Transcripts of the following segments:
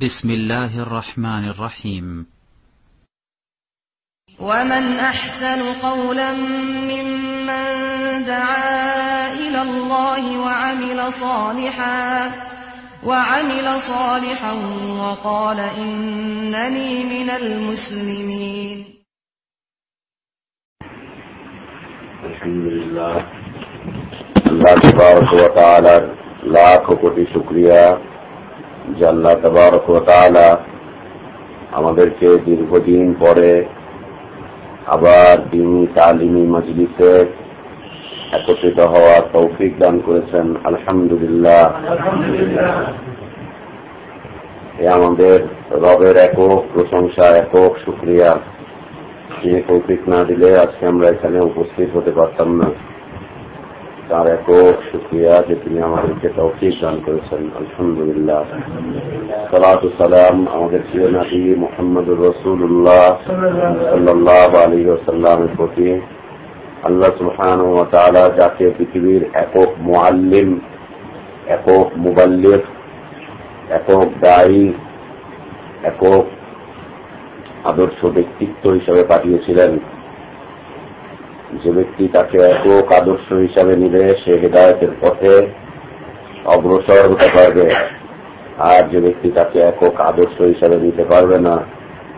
بسم الله الرحمن الرحيم. ومن أحسن قولا ممن دعا إلى الله وعمل صالحا وعمل صالحا وقال إنني من المسلمين. الحمد لله. الله تبارك وتعالى لا لاکھ شكريا. যে আল্লাহ ওয়া আমাদেরকে দীর্ঘদিন পরে আবার দিনী তালিমি মজলিসে একত্রিত হওয়ার তৌফিক দান করেছেন। আলহামদুলিল্লাহ। এ আমাদের রবের একক প্রশংসা, একক শুক্রিয়া। তিনি তৌফিক না দিলে আজকে আমরা এখানে উপস্থিত হতে পারতাম না। তার একক শুক্রিয়া যে তিনি আমাদেরকে তৌফিক দান করেছেন। আলহামদুলিল্লাহ। সালাম আমাদের প্রিয় নাবি মোহাম্মদ রসুল্লাহ সাল্লাহ আলী সাল্লামের প্রতি। আল্লাহ সুহান ও তালা যাকে পৃথিবীর একক মোয়াল্লিম একক মুবাল্লিফ একক দায়ী, একক আদর্শ ব্যক্তিত্ব হিসাবে পাঠিয়েছিলেন। যে ব্যক্তি তাকে একক আদর্শ হিসাবে নিলে সে হেদায়তের পথে অগ্রসর হতে পারবে আর যে ব্যক্তি তাকে একক আদর্শ হিসাবে নিতে পারবে না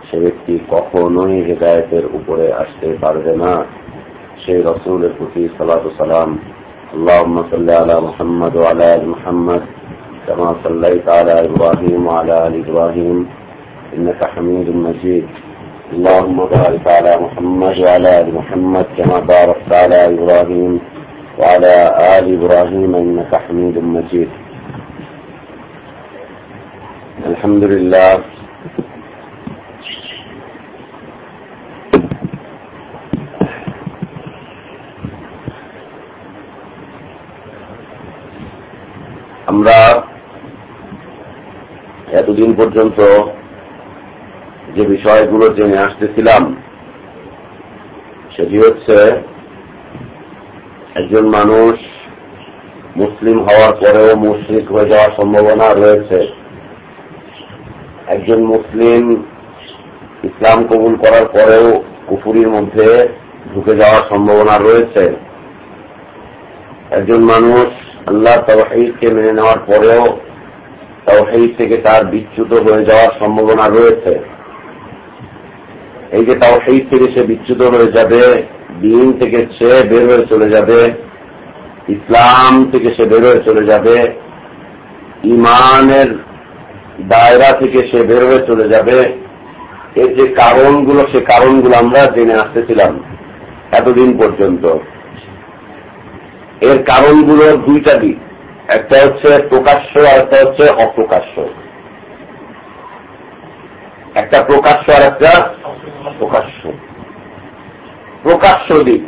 সে ব্যক্তি কখনোই হেদায়তের উপরে আসতে পারবে না সেই রসুলের প্রতি সালাত সালাম اللهم صل على محمد وعلى ال محمد كما صليت على ابراهيم وعلى ال ابراهيم انك حميد مجيد اللهم بارك على محمد وعلى ال محمد كما باركت على ابراهيم وعلى ال ابراهيم انك حميد مجيد الحمد لله আমরা এতদিন পর্যন্ত যে বিষয়গুলো জেনে আসতেছিলাম, সেটি হচ্ছে একজন মানুষ মুসলিম হওয়ার পরেও মুশ্রিক হয়ে যাওয়ার সম্ভাবনা রয়েছে। একজন মুসলিম ইসলাম কবুল করার পরেও কুফুরির মধ্যে ঢুকে যাওয়ার সম্ভাবনা রয়েছে। একজন মানুষ আল্লাহ তাওহিদকে মেনে নেওয়ার পরেও তাওহিদ থেকে তার বিচ্যুত হয়ে যাওয়ার সম্ভাবনা রয়েছে। এই যে তাওহিদ থেকে সে বিচ্যুত হয়ে যাবে, দিন থেকে সে বের হয়ে চলে যাবে, ইসলাম থেকে সে বের হয়ে চলে যাবে, ইমানের দায়রা থেকে সে বের হয়ে চলে যাবে। এর যে কারণগুলো, সে কারণগুলো আমরা জেনে আসতেছিলাম এতদিন পর্যন্ত। এর কারণগুলোর দুইটা দিক। একটা হচ্ছে প্রকাশ্য আর একটা হচ্ছে অপ্রকাশ্য। একটা প্রকাশ্য আর একটা প্রকাশ্য। প্রকাশ্য দিক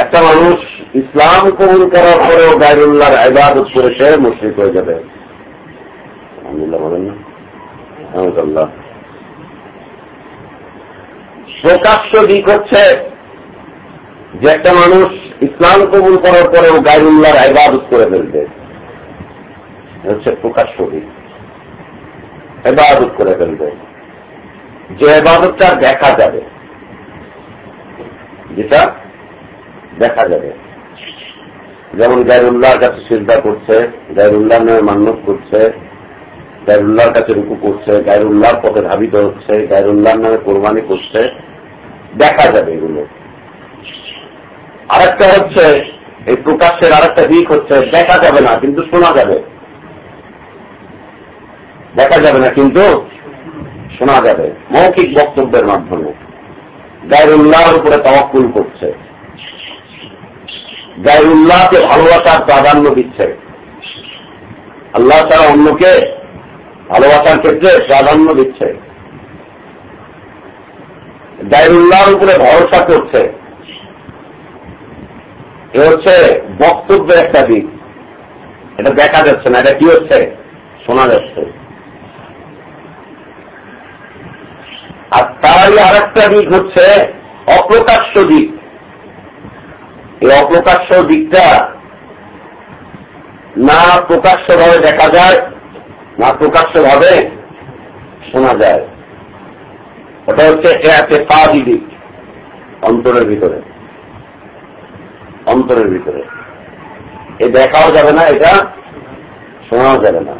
একটা মানুষ ইসলাম কবুল করার পরেও গায়রুল্লাহর আবাদত করে সে মুশ্রিক হয়ে যাবে। প্রকাশ্য দিক হচ্ছে যে একটা মানুষ ইসলাম কবুল করার পরেও গায়রুল্লাহর আবাদত করে ফেলবে। হচ্ছে প্রকাশ্য দিক। এবাদত করে ফেলবে। যে এবাদতটা দেখা যাবে। যেটা দেখা যাবে। যেমন গায়রুল্লাহর কাছে চিন্তা করছে, গায়রুল্লাহ নামে মান্যত করছে, গায়রুল্লাহর কাছে রুকু করছে, গায়রুল্লাহর পথে ধাবিত হচ্ছে, গায়রুল্লাহর নামে কোরবানি করছে, দেখা যাবে এগুলো। আরেকটা হচ্ছে, এই প্রকাশের আরেকটা দিক হচ্ছে, দেখা যাবে না, কিন্তু শোনা যাবে। দেখা যাবে না, কিন্তু শোনা যাবে। মৌখিক বক্তব্যের মাধ্যমে। গায়রুল্লাহর উপরে তাওয়াক্কুল করছে। গায়রুল্লাহকে ভালোবাসার প্রাধান্য দিচ্ছে। আল্লাহ তারা অন্যকে ভালোবাসার ক্ষেত্রে প্রাধান্য দিচ্ছে। গায়রুল্লাহর উপরে ভরসা করছে। এ হচ্ছে বক্তব্যের একটা দিক। এটা দেখা যাচ্ছে না, এটা কি হচ্ছে? শোনা যাচ্ছে। তারই আর একটা দিক হচ্ছে অপ্রকাশ্য দিক। এই অপ্রকাশ্য দিকটা না প্রকাশ্যভাবে দেখা যায়, না প্রকাশ্য ভাবে শোনা যায়। ওটা হচ্ছে এতে পা দিক, অন্তরের ভিতরে। অন্তরের ভিতরে। এ দেখাও যাবে না, এটা শোনাও যাবে না।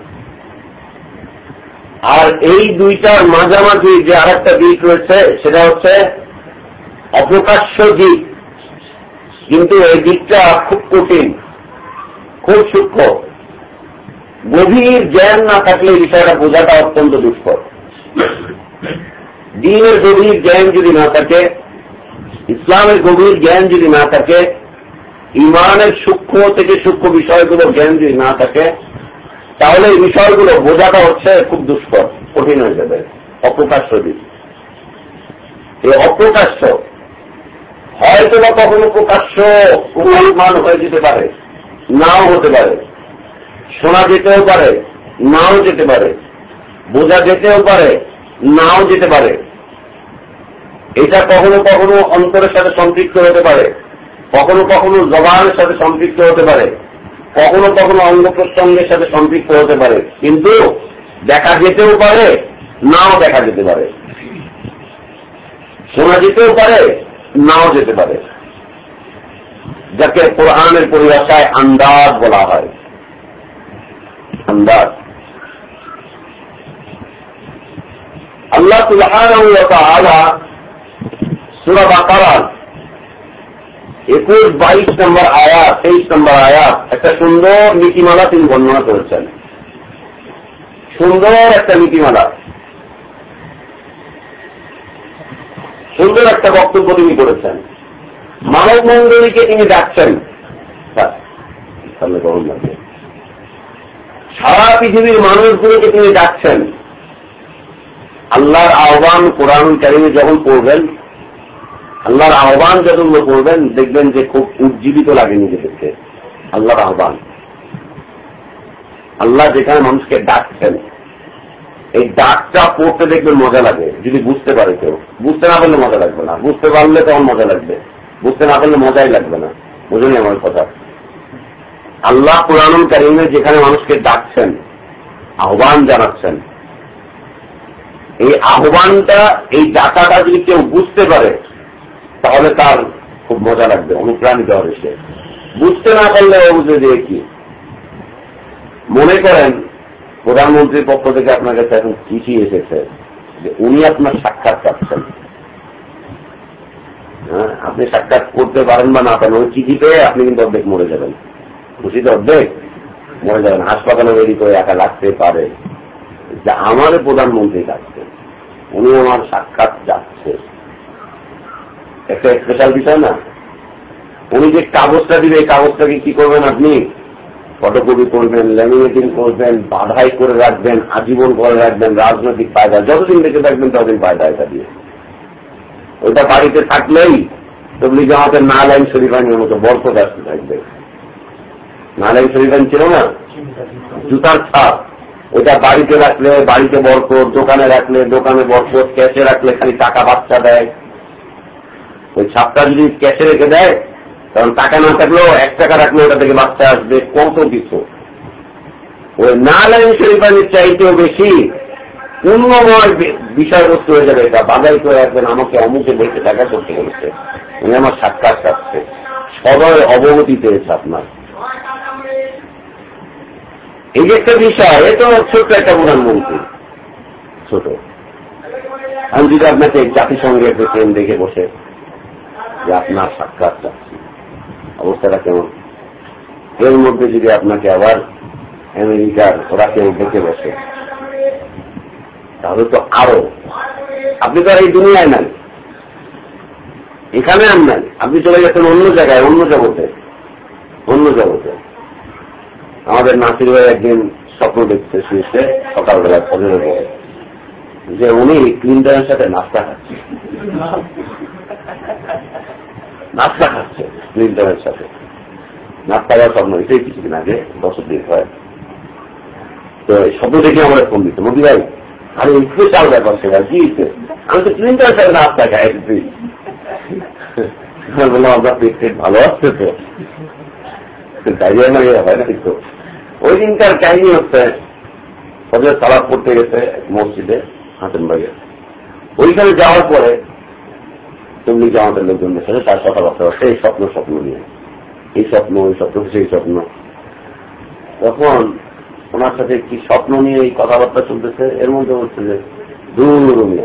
আর এই দুইটার মাঝামাঝি যে আর একটা দিক রয়েছে, সেটা হচ্ছে অপ্রকাশ্য দিক। কিন্তু এই দিকটা খুব কঠিন, খুব সূক্ষ্ম। গভীর জ্ঞান না থাকলে এই বিষয়টা বোঝাটা অত্যন্ত দুষ্কর। দিনের গভীর জ্ঞান যদি না থাকে, ইসলামের গভীর জ্ঞান যদি না থাকে, ইমানের সূক্ষ্ম থেকে সূক্ষ্ম বিষয়গুলো জ্ঞান যদি না থাকে তাহলে এই বিষয়গুলো বোঝাটা হচ্ছে খুব দুষ্কর, কঠিন হয়ে যাবে। অপ্রকাশ্য দিক। এই অপ্রকাশ্য, হয়তো বা কখনো প্রকাশ্য প্রমাণ হয়ে যেতে পারে, নাও হতে পারে, শোনা যেতেও পারে, নাও যেতে পারে, বোঝা যেতেও পারে, নাও যেতে পারে। এটা কখনো কখনো অন্তরের সাথে সম্পৃক্ত হতে পারে, কখনো কখনো জবানের সাথে সম্পৃক্ত হতে পারে। কখনো কখনো অঙ্গ প্রত্যঙ্গের সাথে সম্পৃক্ত হতে পারে, কিন্তু দেখা যেতেও পারে, নাও দেখা যেতে পারে। শোনা যেতেও পারে, নাও যেতে পারে। যাকে কোরআনের পরিভাষায় আন্দাজ বলা হয়। আন্দাজ। আল্লাহ আলা সুরা বাকারার একুশ, বাইশ নম্বর আয়াত, তেইশ নম্বর আয়াত, একটা সুন্দর নীতিমালা তিনি বর্ণনা করেছেন। সুন্দর একটা নীতিমালা। সুন্দর একটা বক্তব্য তিনি করেছেন। মানব মন্ডলীকে তিনি ডাকছেন। সারা পৃথিবীর মানুষগুলোকে তিনি ডাকছেন। আল্লাহর আহ্বান কোরআন কারিমে যখন পড়বেন আল্লাহর আহ্বান যখন পড়বেন দেখবেন যে খুব উজ্জীবিত লাগে নিজেদেরকে। আল্লাহর আহ্বান। আল্লাহ যেখানে মানুষকে ডাকছেন, এই ডাকটা পড়তে দেখবেন মজা লাগে, যদি বুঝতে পারে কেউ। বুঝতে না পারলে মজা লাগবে না। বুঝতে পারলে তখন মজা লাগবে। বুঝতে না পারলে মজাই লাগবে না। বুঝুনি আমার কথা। আল্লাহ পুরানুল কারিমে যেখানে মানুষকে ডাকছেন, আহ্বান জানাচ্ছেন, এই আহ্বানটা, এই ডাকাটা যদি কেউ বুঝতে পারে তাহলে তার খুব মজা লাগবে, অনুপ্রাণিত হবে সে। বুঝতে না পারলে বুঝে দিয়ে কি? মনে করেন, প্রধানমন্ত্রীর পক্ষ থেকে আপনার কাছে এখন চিঠি এসেছে যে উনি আপনার সাক্ষাৎ পাচ্ছেন। হ্যাঁ আপনি সাক্ষাৎ করতে পারেন বা না পারেন, ওই চিঠি পেয়ে আপনি কিন্তু অর্ধেক মরে যাবেন। খুশিতে অর্ধেক মরে যাবেন, হাসপাতালে বেরি করে একা লাগতে পারে। যে আমার প্রধানমন্ত্রী ডাকছে উনি আমার সাক্ষাৎ যাচ্ছে। একটা স্পেশাল বিষয় না। উনি যে কাগজটা দিবে, এই কাগজটাকে কি করবেন আপনি? ফটোকপি করবেন ল্যামিনেটিং করবেন, বাধাই করে রাখবেন, আজীবন করে রাখবেন, রাজনৈতিক ফায়দা যতদিন দেখে থাকবেন ততদিন ফায়দা এটা দিয়ে। ওইটা বাড়িতে থাকলেই তবলি জামাতের নালাইন শরীফানের মতো বরকত আসতে থাকবে। নালাইন শরীফান ছিল না? জুতার ছাপ। ওটা বাড়িতে রাখলে, বাড়িতে বরকত, দোকানে রাখলে, দোকানে বরকত, ক্যাশে রাখলে খালি টাকা বাচ্চা দেয়। ওই ছাপটা যদি ক্যাশে রেখে দেয় কারণ টাকা না থাকলেও এক টাকা রাখলে ওটা থেকে বাচ্চা আসবে কত কিছু। ওই নালাইন শরীফানির চাইতেও বেশি পূর্ণময় বিষয়বস্তু হয়ে যাবে এটা। বাজাই করে রাখবেন, আমাকে অমুকে বলতে টাকা করতে বলেছে। উনি আমার সাক্ষাৎ কাটছে সদয় অবগতি পেয়েছে আপনার। এই যে একটা বিষয়, এ তো ছোট্ট একটা প্রধানমন্ত্রী। ছোট। আমি যদি আপনাকে জাতিসংঘের ট্রেন দেখে বসে যে আপনার সাক্ষাৎ চাচ্ছি অবস্থাটা কেমন? এর মধ্যে যদি আপনাকে আবার আমেরিকার ওরা কেউ দেখে বসে, তাহলে তো আরও। আপনি তো আর এই দুনিয়ায় নেন এখানে আর নেন আপনি চলে গেছেন অন্য জায়গায়, অন্য জগতে। অন্য জগতে। আমাদের নাসির ভাই একদিন স্বপ্ন দেখতে শুয়েছে সকালবেলা ফজরের পরে যে উনি ক্লিন্টনের সাথে নাস্তা খাচ্ছে নাস্তা খাচ্ছে ক্লিন্টনের সাথে। নাস্তা খাওয়ার স্বপ্ন, এটাই কিছুদিন আগে, বছর দিন হয়। তো এই স্বপ্ন দেখে আমার ফোন দিচ্ছে মোদি ভাই, আরে স্পেশাল ব্যাপার সেটা? কি আমি তো ক্লিন্টনের সাথে নাস্তা খাই তুই বললাম আপনার পেট ভালো আসছে তো। ডাইরিয়া হয় না কিন্তু। ওই দিনকার কাহিনী হচ্ছে ফজর সালাদ পড়তে গেছে মসজিদে ভাইয়ের। ওইখানে যাওয়ার পরে তুমি জামাতের লোকজনের সাথে তার কথাবার্তা হচ্ছে এই স্বপ্ন স্বপ্ন নিয়ে। এই স্বপ্ন, ওই স্বপ্ন, সেই স্বপ্ন। তখন ওনার সাথে কি স্বপ্ন নিয়ে এই কথাবার্তা চলতেছে? এর মধ্যে হচ্ছে যে, দূর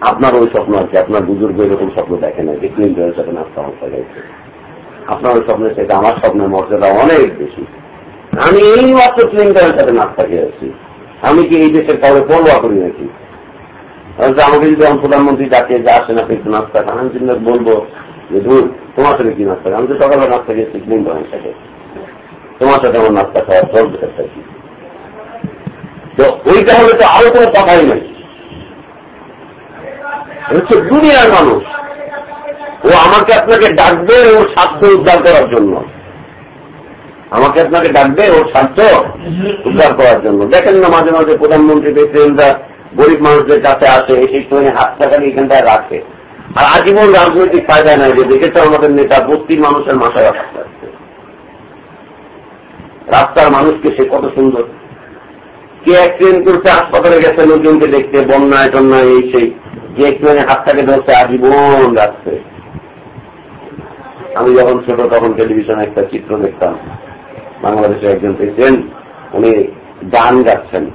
আপনার ওই স্বপ্ন আছে আপনার বুজুর্গ এরকম স্বপ্ন দেখে না যে ক্লিন্টনের সাথে নাস্তা হস্তা গেছে আপনার ওই স্বপ্নের সাথে আমার স্বপ্নের মর্যাদা অনেক বেশি। আমি এই মাত্র ক্লিন্টনের সাথে নাস্তা খেয়েছি আমি কি এই দেশের কাউকে পরোয়া করি নাকি? আমাকে যদি আমি প্রধানমন্ত্রী ডাকে যে আসেন, আপনি একটু নাস্তা খান, আমি চিন্তা বলব যে, ধুর, তোমার সাথে কি নাস্তা খান আমি তো সকালে নাস্তা খেয়েছি ক্লিন্টনের সাথে তোমার সাথে আমার নাস্তা খাওয়ার চলবে কি তো ওইটা হলে তো আরও কোনো কথাই নাই। হচ্ছে দুনিয়ার মানুষ। ও আমাকে আপনাকে ডাকবে ওর স্বার্থ উদ্ধার করার জন্য। আমাকে আপনাকে ডাকবে ওর স্বার্থ উদ্ধার করার জন্য। দেখেন না, মাঝে মাঝে প্রধানমন্ত্রী, প্রেসিডেন্টরা গরিব মানুষদের কাছে আসে এসে একটুখানি হাত টাকা নিয়ে এখানটায় রাখে। আর আজীবন রাজনৈতিক ফায়দা নাই যে দেখেছে আমাদের নেতা, বস্তি মানুষের মাথায় রাখতে রাস্তার মানুষকে সে কত সুন্দর। কে অ্যাক্সিডেন্ট করছে, হাসপাতালে গেছে, লোকজনকে দেখতে, বন্যায় টন্যায় এই সেই। যে একটুখানি হাতটাকে ধরছে, আজীবন রাখছে। আমি যখন ছোট, তখন টেলিভিশনে একটা চিত্র দেখতাম। বাংলাদেশের একজন প্রেসিডেন্ট উনি গান গাচ্ছেন।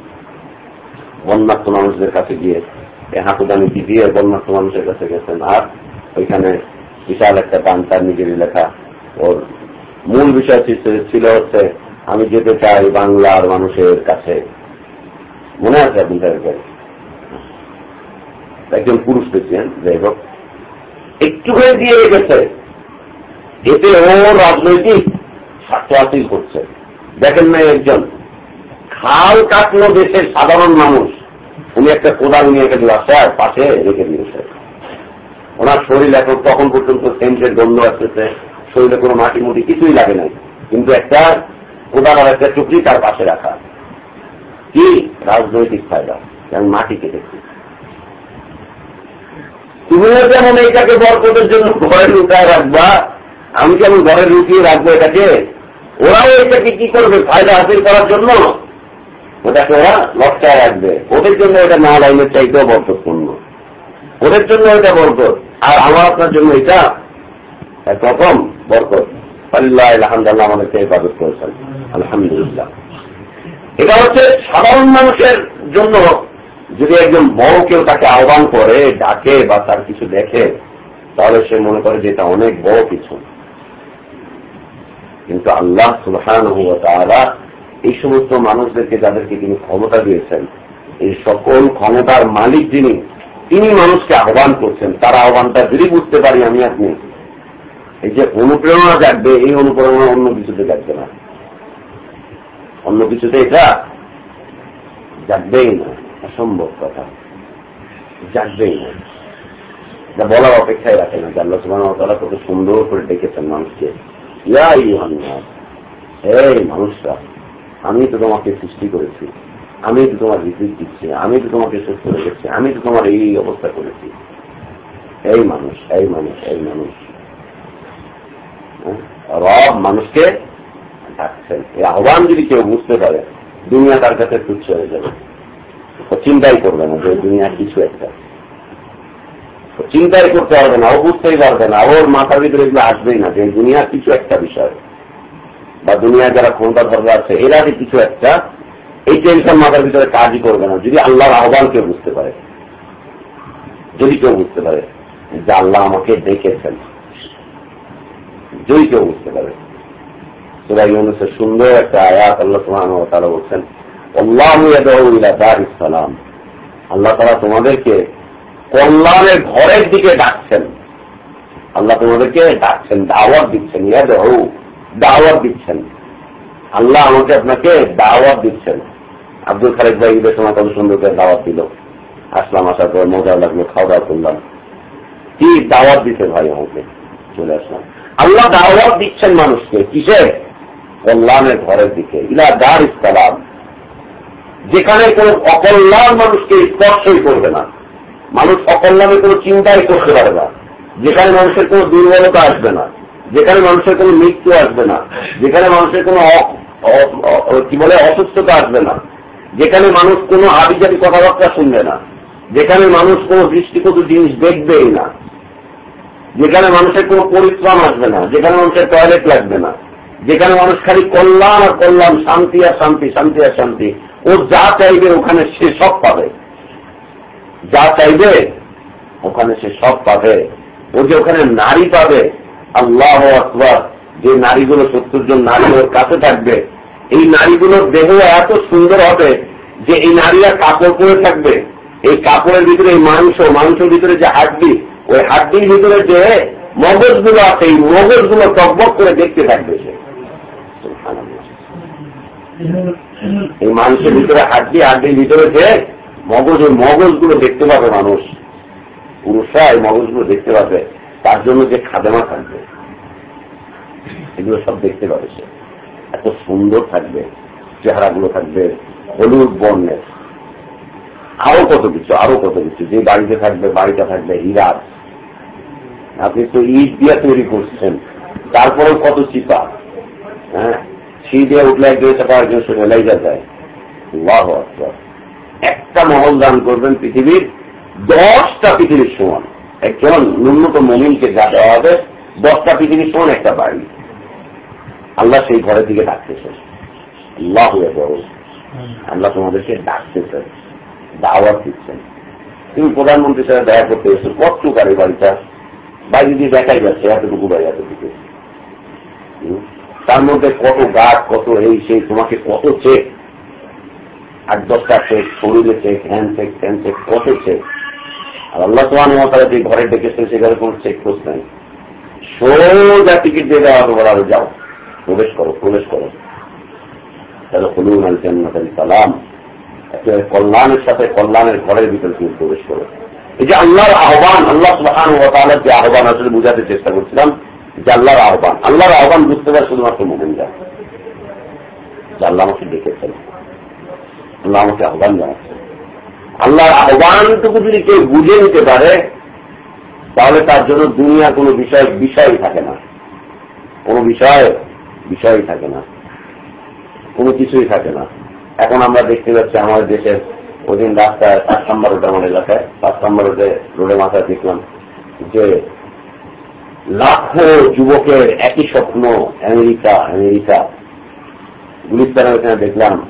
বন্যার্থ মানুষদের কাছে গিয়ে হাঁটুদানি দিয়ে বন্যার্থ মানুষের কাছে গেছেন। আর ওইখানে বিশাল একটা গান তার নিজেরই লেখা। ওর মূল বিষয় ছিল হচ্ছে, আমি যেতে চাই বাংলার মানুষের কাছে। মনে আছে আপনি একজন পুরুষ প্রেসিডেন্ট যাই হোক। একটুখানি দিয়ে গেছে এতে ও রাজনৈতিক স্বার্থ হাসিল করছে। দেখেন না একজন। খাল কাটলো দেশের সাধারণ মানুষ। উনি একটা কোদাল নিয়ে গেছে রাস্তার পাশে রেখে দিয়েছে ওনার শরীর এখন তখন পর্যন্ত সেন্টের গন্ধ আসতেছে, শরীরে কোনো মাটি মুটি কিছুই লাগে নাই। কিন্তু একটা কোদাল আর একটা চুকরি তার পাশে রাখা। কি রাজনৈতিক ফায়দা আমি মাটি কেটেছি তুমিও যেমন এইটাকে বরকতের জন্য ঘরে লুকায় রাখবা, আমি কেমন ঘরে লুকিয়ে রাখব এটাকে, ওরাও এটাকে কি করবে, ফায়দা হাসিল করার জন্য? ওটাকে ওরা লটকায় রাখবে। ওদের জন্য এটা না লাইনের চাইতেও বরকতপূর্ণ। ওদের জন্য এটা বরকত। আর আমার আপনার জন্য এটা একরকম বরকত। আমাদেরকে ইবাদত করেছেন। আলহামদুলিল্লাহ। এটা হচ্ছে সাধারণ মানুষের জন্য যদি একজন বড় কেউ তাকে আহ্বান করে, ডাকে বা তার কিছু দেখে, তাহলে সে মনে করে যে এটা অনেক বড় কিছু। কিন্তু আল্লাহ সুলহান এই সমস্ত মানুষদেরকে যাদেরকে তিনি ক্ষমতা দিয়েছেন, এই সকল ক্ষমতার মালিক যিনি, তিনি মানুষকে আহ্বান করছেন। তার আহ্বানটা যদি বুঝতে পারি আমি আপনি এই যে অনুপ্রেরণা জাগবে, এই অনুপ্রেরণা অন্য কিছুতে জাগবে না। অন্য কিছুতে এটা জাগবেই না, অসম্ভব কথা। জাগবেই না। যা বলার অপেক্ষায় রাখে না। জাল্লা সুবাহ তারা কত সুন্দর করে ডেকেছেন মানুষকে। ইয়া ইহান্নাস এই মানুষরা। আমি তো তোমাকে সৃষ্টি করেছি। আমি তো তোমার রিপিট দিচ্ছি। আমি তো তোমাকে সুস্থ রেখেছি। আমি তো তোমার এই অবস্থা করেছি। এই মানুষ এই মানুষ এই মানুষ। রব মানুষকে ডাকছেন। এই আহ্বান যদি কেউ বুঝতে পারে, দুনিয়া তার কাছে তুচ্ছ হয়ে যাবে। চিন্তাই করবে না যে দুনিয়া কিছু একটা। চিন্তাই করতে পারবে না, ও বুঝতেই পারবে না। ওর মাথার ভিতরে এগুলো আসবেই না যে দুনিয়া কিছু একটা বিষয়। বা দুনিয়া যারা ক্ষমতা ধর্মে আছে এরা যে কিছু একটা এই টেনশন মাথার ভিতরে কাজই করবে না, যদি আল্লাহর আহ্বান কেউ বুঝতে পারে। যদি কেউ বুঝতে পারে যে আল্লাহ আমাকে ডেকেছেন, যদি কেউ বুঝতে পারে। সুরাই ইউনুসের সুন্দর একটা আয়াত আল্লাহ সুহান তারা বলছেন ইসলাম আল্লাহ তারা তোমাদেরকে কল্যাণের ঘরের দিকে ডাকছেন। আল্লাহ তোমাদেরকে ডাকছেন, দাওয়াত দিচ্ছেন ইয়া দেহ দাওয়াত দিচ্ছেন। আল্লাহ আমাকে আপনাকে দাওয়াত দিচ্ছেন। আব্দুল খালেদ ভাই ঈদের সময় কত সুন্দর করে দাওয়াত দিল। আসলাম, আসার পর মজা লাগল খাওয়া দাওয়া করলাম। কি দাওয়াত দিতে ভাই আমাকে? চলে আসলাম। আল্লাহ দাওয়াত দিচ্ছেন মানুষকে। কিসে? কল্যাণের ঘরের দিকে। ইলা দার ইসলাম। যেখানে কোন অকল্যাণ মানুষকে স্পর্শই করবে না। মানুষ অকল্যাণে কোনো চিন্তাই করতে পারে না। যেখানে মানুষের কোনো দুর্বলতা আসবে না। যেখানে মানুষের কোনো মৃত্যু আসবে না, যেখানে মানুষের কোনো কি বলে, অসুস্থতা আসবে না, যেখানে মানুষ কোনো আবিজাবি কথাবার্তা শুনবে না, যেখানে মানুষ কোনো দৃষ্টিগত জিনিস দেখবেই না, যেখানে মানুষের কোনো পরিশ্রম আসবে না, যেখানে মানুষের টয়লেট লাগবে না, যেখানে মানুষ খালি কল্যাণ আর কল্যাণ, শান্তি আর শান্তি শান্তি আর শান্তি, ও যা চাইবে ওখানে সে সব পাবে। যা চাইবে, ওখানে সে সব পাবে। ও যে ওখানে নারী পাবে আল্লাহ আকবর, যে নারীগুলো সত্তর জন নারী ওর কাছে থাকবে, এই নারীগুলোর দেহ এত সুন্দর হবে যে এই নারীরা কাপড় পরে থাকবে। এই কাপড়ের ভিতরে এই মাংস, মাংসের ভিতরে যে হাড্ডি, ওই হাড্ডির ভিতরে যে মগজগুলো আছে, এই মগজগুলো টকবক করে দেখতে থাকবে সে। এই মানুষের ভিতরে হাড্ডি, হাড্ডির ভিতরে যে মগজ, ওই মগজগুলো দেখতে পাবে মানুষ। পুরুষরা এই মগজগুলো দেখতে পাবে। তার জন্য যে খাদেমা থাকবে, এগুলো সব দেখতে পাবে সে। এত সুন্দর থাকবে, চেহারাগুলো থাকবে হলুদ বর্ণের। আরও কত কিছু, আরও কত কিছু। যে বাড়িতে থাকবে, বাড়িটা থাকবে হীরার। আপনি তো ইট দিয়ে তৈরি করছেন। তারপরেও কত চিপা। হ্যাঁ? সি দিয়ে উঠলে একজন চাপা একজন সে লাইজা যায়। বাহ একটা মহল দান করবেন পৃথিবীর দশটা পৃথিবীর সমান। একজন ন্যূনতম মমিনকে যা দেওয়া হবে, দশটা পৃথিবীর সমান একটা বাড়ি। আল্লাহ সেই ঘরের দিকে ডাকতেছেন। আল্লাহ আল্লাহ তোমাদেরকে ডাকতেছেন, দাওয়াত দিচ্ছেন। তুমি প্রধানমন্ত্রী সাথে দেখা করতে এসছো, কতটুক আর এই বাড়িটা? বাড়ি দিয়ে দেখাই যাচ্ছে, এতটুকু বাড়ি, এতটুকু। তার মধ্যে কত গাছ, কত এই সেই, তোমাকে কত চেক। আট দশটা চেক, শরীরে check, hand check fan check, কত চেক। আর আল্লাহ তোমার তারা যে ঘরে ডেকেছে সেখানে কোন চেক খোঁজ নাই। সোজা টিকিট দিয়ে দেওয়া হবে, বলা যাও। প্রবেশ করো প্রবেশ করো। তাহলে হলুন আল জান্নাত সালাম একেবারে কল্যাণের সাথে কল্যাণের ঘরের ভিতরে তুমি প্রবেশ করো। এই যে আল্লাহর আহ্বান, আল্লাহ সুহান যে আহ্বান, আসলে বুঝাতে চেষ্টা করছিলাম যে আল্লাহর আহ্বান। আল্লাহর আহ্বান বুঝতে পারে শুধুমাত্র যায়। যে আল্লাহ আমাকে ডেকেছেন। আল্লাহ আমাকে আহ্বান জানাচ্ছে আল্লাহর আহ্বানটুকু যদি কেউ বুঝে নিতে পারে, তাহলে তার জন্য দুনিয়া কোনো বিষয় বিষয় থাকে না। কোনো বিষয় বিষয় থাকে না। কোনো কিছুই থাকে না। এখন আমরা দেখতে পাচ্ছি আমাদের দেশের ওদিন রাস্তায় পাঁচ নম্বর রোড আমার এলাকায় পাঁচ নম্বর রোডে রোডে মাথায় দেখলাম যে লাখো যুবকের একই স্বপ্ন, আমেরিকা আমেরিকা। গুলিস্তানের ওখানে দেখলাম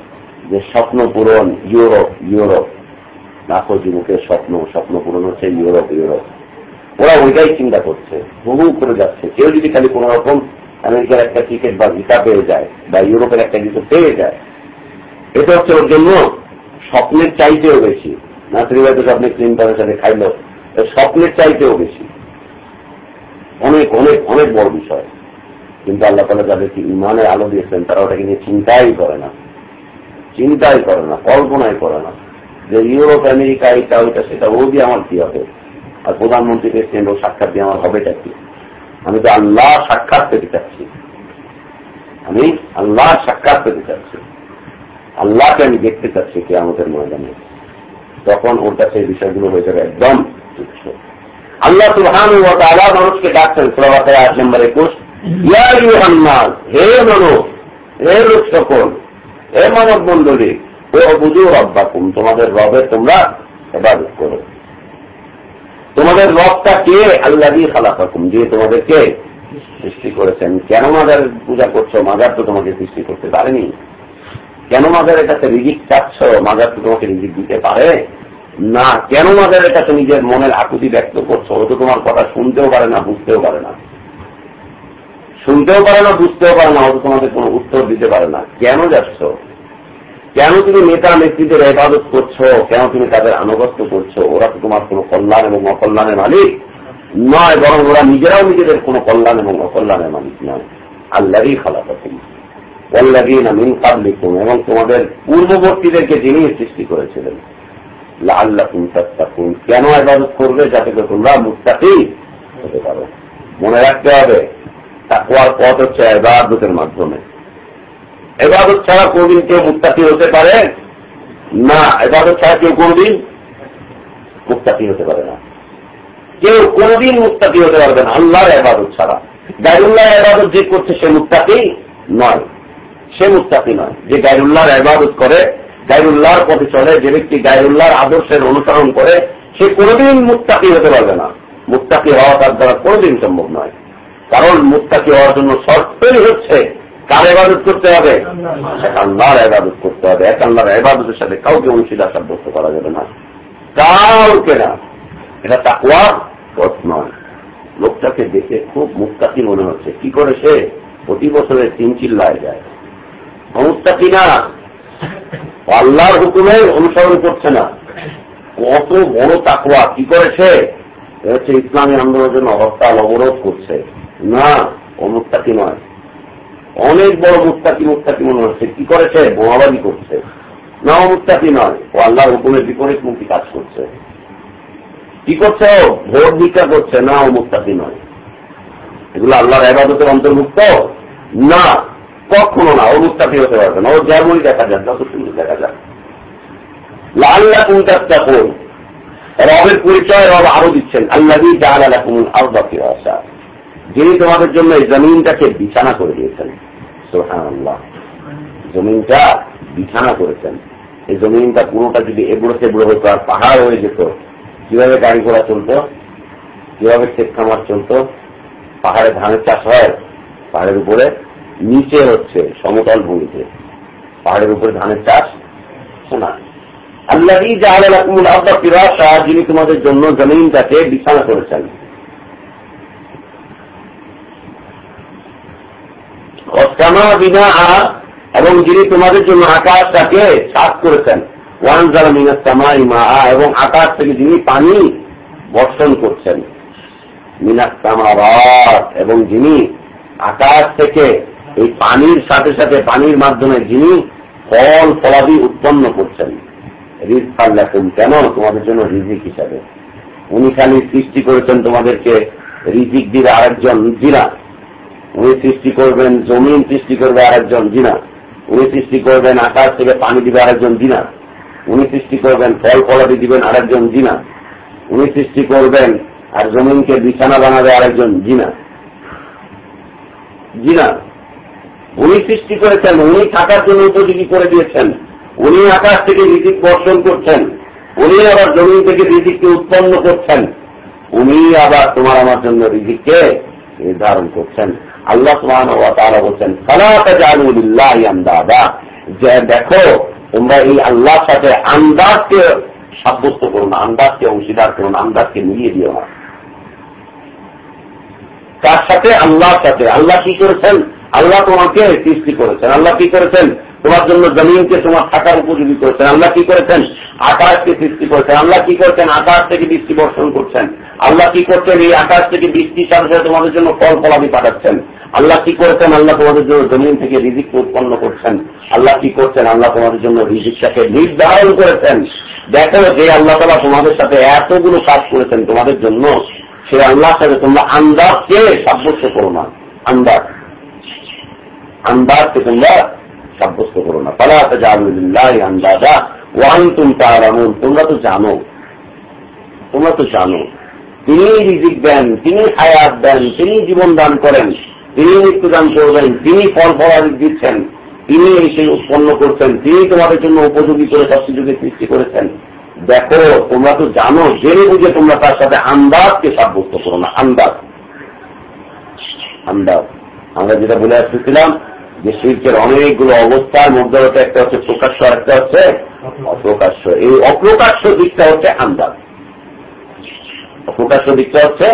যে স্বপ্ন পূরণ ইউরোপ ইউরোপ। লাখো যুবকের স্বপ্ন স্বপ্ন পূরণ হচ্ছে ইউরোপ ইউরোপ। ওরা ওইটাই চিন্তা করছে বহু করে যাচ্ছে। কেউ যদি খালি কোন রকম আমেরিকার একটা টিকিট বা ভিসা পেয়ে যায় বা ইউরোপের একটা কিছু পেয়ে যায়, এটা হচ্ছে ওর জন্য স্বপ্নের চাইতেও বেশি। নাসরিবাই তো স্বপ্নে ক্লিনটনের সাথে খাইল স্বপ্নের চাইতেও বেশি। অনেক অনেক অনেক বড় বিষয়। কিন্তু আল্লাহ তালা যাদেরকে ইমানের আলো দিয়েছেন, তারা ওটাকে নিয়ে চিন্তাই করে না। চিন্তাই করে না, কল্পনাই করে না। যে ইউরোপ, আমেরিকা এটা ওইটা সেটা ও দিয়ে আমার কি হবে? আর প্রধানমন্ত্রী প্রেসিডেন্ট ও সাক্ষাৎ দিয়ে আমার হবেটা কি? আমি তো আল্লাহ সাক্ষাৎ পেতে চাচ্ছি। আমি আল্লাহ সাক্ষাৎ পেতে চাচ্ছি। আল্লাহকে আমি দেখতে চাচ্ছি কে আমাদের ময়দানে। তখন ওর কাছে এই বিষয়গুলো হয়ে যাবে একদম তুচ্ছ আল্লাহ সুহান ও তারা মানুষকে ডাকছেন সুরাবাতে আট নম্বর একুশ। ইয়ার ইউ হান্নাল হে মানুষ, হে লোক সকল হে মানব মন্ডলী রব্বাকুম, তোমাদের রবের তোমরা এবাদত করো। তোমাদের রবটা কে? আল্লাহ দিয়ে খালাকাকুম দিয়ে তোমাদেরকে সৃষ্টি করেছেন। কেন মাদার পূজা করছ? মাদার তো তোমাকে সৃষ্টি করতে পারেনি। কেন মাদারের কাছে রিজিক চাচ্ছ? মাদার তো তোমাকে রিজিক দিতে পারে? না, কেন মাদারের কাছে নিজের মনের আকুতি ব্যক্ত করছ? ও তো তোমার কথা শুনতেও পারে না, বুঝতেও পারে না। শুনতেও পারে না, বুঝতেও পারে না, ও তো তোমাদের কোনো উত্তর দিতে পারে না। কেন যাচ্ছ? কেন তুমি নেতা নেত্রীদের এবাদত করছ? কেন তুমি তাদের আনুগত্য করছ? ওরা তো তোমার কোনো কল্যাণ এবং অকল্যাণের মালিক নয়, বরং ওরা নিজেরাও নিজেদের কোনো কল্যাণ এবং অকল্যাণের মালিক নয়। আল্লাহরই খালাকাতুম অল্লাহীন মিন কাবলিকুম এবং তোমাদের পূর্ববর্তীদেরকে যিনি সৃষ্টি করেছিলেন। আল্লাহ তাত্তাকুন। কেন এবাদত করবে? যাতে করে তোমরা মুস্তাকি হতে পারো। মনে রাখতে হবে তাকুয়ার পথ হচ্ছে এবাদতের মাধ্যমে। এবাদত ছাড়া কোনদিন কেউ মুক্তাকি হতে পারে? না, এবাদত ছাড়া কেউ কোনদিন মুক্তাকি হতে পারে না। কেউ কোনদিন মুক্তাকি হতে পারবে না, আল্লাহর এবাদত ছাড়া। গাইরুল্লাহ এবাদত যে করছে, সে মুক্তাকি নয়। সে মুক্তাকি নয়। যে গাইরুল্লাহর এবাদত করে, গায়রুল্লাহর পথে চলে, যে ব্যক্তি গায়রুল্লাহর আদর্শের অনুসরণ করে, সে কোনদিন মুক্তাকি হতে পারবে না। মুক্তাকি হওয়া তার দ্বারা কোনোদিন সম্ভব নয়। কারণ মুক্তাকি হওয়ার জন্য শর্তই হচ্ছে। কার এবাদত করতে হবে? এক আল্লাহর এবাদত করতে হবে। এক আল্লাহর এবাদতের সাথে কাউকে অংশীদার সাব্যস্ত করা যাবে না। কাউকে না। এটা তাকুয়ার পথ নয়। লোকটাকে দেখে খুব মুক্তাকি মনে হচ্ছে। কি করে সে? প্রতি বছরে তিন চিল্লায় যায়। মুক্তাকি না। আল্লাহর হুকুমে অনুসরণ করছে না। কত বড় তাকুয়া কি করেছে হচ্ছে ইসলামী আন্দোলনের জন্য হরতাল অবরোধ করছে। না ও নয়। অনেক বড় মুক্তাকি মুক্তাকি মনে হচ্ছে। কি করেছে? বোমাবাজি করছে। না, ও মুক্তাকি নয়। ও আল্লাহর হুকুমের বিপরীত মুক্তি কাজ করছে। কি করছে ও? ভোট ভিক্ষা করছে। না, ও মুক্তাকি নয়। এগুলো আল্লাহর এবাদতের অন্তর্ভুক্ত? না, কখনো না। ও মুক্তাকি হতে পারবে না। ও যেমনই দেখা যাক যত সুন্দর দেখা যাক। লাল্লা কুমতাস্তা কোন রবের পরিচয় রব আরও দিচ্ছেন। আল্লাহ জাহাল আরবাকি আসা যিনি তোমাদের জন্য এই জমিনটাকে বিছানা করে দিয়েছেন। সোহান জমিনটা বিছানা করেছেন। এই জমিনটা পুরোটা যদি এবুড়ো সেবুড়ো হতো আর পাহাড় হয়ে যেত, কীভাবে গাড়ি ঘোড়া চলতো? কীভাবে ক্ষেত খামার চলতো? পাহাড়ে ধানের চাষ হয়? পাহাড়ের উপরে, নিচে হচ্ছে সমতল ভূমিতে। পাহাড়ের উপরে ধানের চাষ শোনা। আল্লাহ যিনি তোমাদের জন্য জমিনটাকে বিছানা করেছেন। এবং যিনি তোমাদের জন্য আকাশটাকে সাফ করেছেন। ওয়ান জালা মিনা সামাই মা এবং আকাশ থেকে যিনি পানি বর্ষণ করছেন। মিনাস সামারাত এবং যিনি আকাশ থেকে এই পানির সাথে সাথে পানির মাধ্যমে যিনি ফল ফলাদি উৎপন্ন করছেন। রিজ ফাল্লাকুম কেন? তোমাদের জন্য রিজিক হিসাবে। উনি খালি সৃষ্টি করেছেন তোমাদেরকে রিজিক দিবে আরেকজন জিনা উনি সৃষ্টি করবেন জমিন সৃষ্টি করবে আরেকজন জিনা। উনি সৃষ্টি করবেন আকাশ থেকে পানি দিবে আরেকজন জিনা। উনি সৃষ্টি করবেন ফল ফলাদি দিবেন আরেকজন জিনা। উনি সৃষ্টি করবেন আর জমিনকে বিছানা বানাবে আরেকজন জিনা। জিনা। উনি সৃষ্টি করেছেন, উনি থাকার জন্য উপযোগী করে দিয়েছেন। উনি আকাশ থেকে ঋতিক বর্ষণ করছেন। উনি আবার জমিন থেকে রিজিককে উৎপন্ন করছেন। উনি আবার তোমার আমার জন্য রিজিককে নির্ধারণ করছেন। আল্লাহ বলছেন যে দেখো, তোমরা এই আল্লাহর সাথে আন্দাজকে সাব্যস্ত করো না, আন্দাজকে অংশীদার করো না, আন্দাজকে মিলিয়ে দিও না। তার সাথে আল্লাহর সাথে, আল্লাহ কি করেছেন? আল্লাহ তোমাকে সৃষ্টি করেছেন। আল্লাহ কি করেছেন? তোমার জন্য জমিনকে তোমার থাকার উপযোগী করেছেন। আল্লাহ কি করেছেন? আকাশকে সৃষ্টি করেছেন। আল্লাহ কি করেছেন? আকাশ থেকে বৃষ্টি বর্ষণ করছেন। আল্লাহ কি করছেন? এই আকাশ থেকে বৃষ্টির সাথে সাথে তোমাদের জন্য ফল ফলাদি পাঠাচ্ছেন। আল্লাহ কি করেছেন? আল্লাহ তোমাদের জন্য জমিন থেকে রিজিককে উৎপন্ন করছেন। আল্লাহ কি করছেন? আল্লাহ তোমাদের জন্য রিজিকটাকে নির্ধারণ করেছেন। দেখো যে আল্লাহ তালা তোমাদের সাথে এতগুলো কাজ করেছেন তোমাদের জন্য, সে আল্লাহ সাথে তোমরা আন্দাজকে সাব্যস্ত করো না। আন্দাজ। আন্দাজকে তোমরা সাব্যস্ত করো না। পালা জানুল্লাহ আন্দাজা। ওয়ান তুম তারামুন তোমরা তো জানো। তোমরা তো জানো। তিনি রিজিক দেন তিনি হায়াত দেন তিনি জীবন দান করেন তিনি মৃত্যু দান করবেন তিনি ফল ফলাদি দিচ্ছেন তিনি এসে উৎপন্ন করছেন তিনি তোমাদের জন্য উপযোগী করে সবকিছুকে সৃষ্টি করেছেন। দেখো, তোমরা তো জানো, জেনে বুঝে তোমরা তার সাথে আন্দাজকে সাব্যস্ত করো না, আন্দাজ। আন্দাজ। আমরা যেটা বলে আসতেছিলাম, যে শিল্পের অনেকগুলো অবস্থার মধ্যে একটা হচ্ছে প্রকাশ্য একটা হচ্ছে অপ্রকাশ্য। এই অপ্রকাশ্য দিকটা হচ্ছে আন্দাজ। অপ্রকাশ্য দিকটা হচ্ছে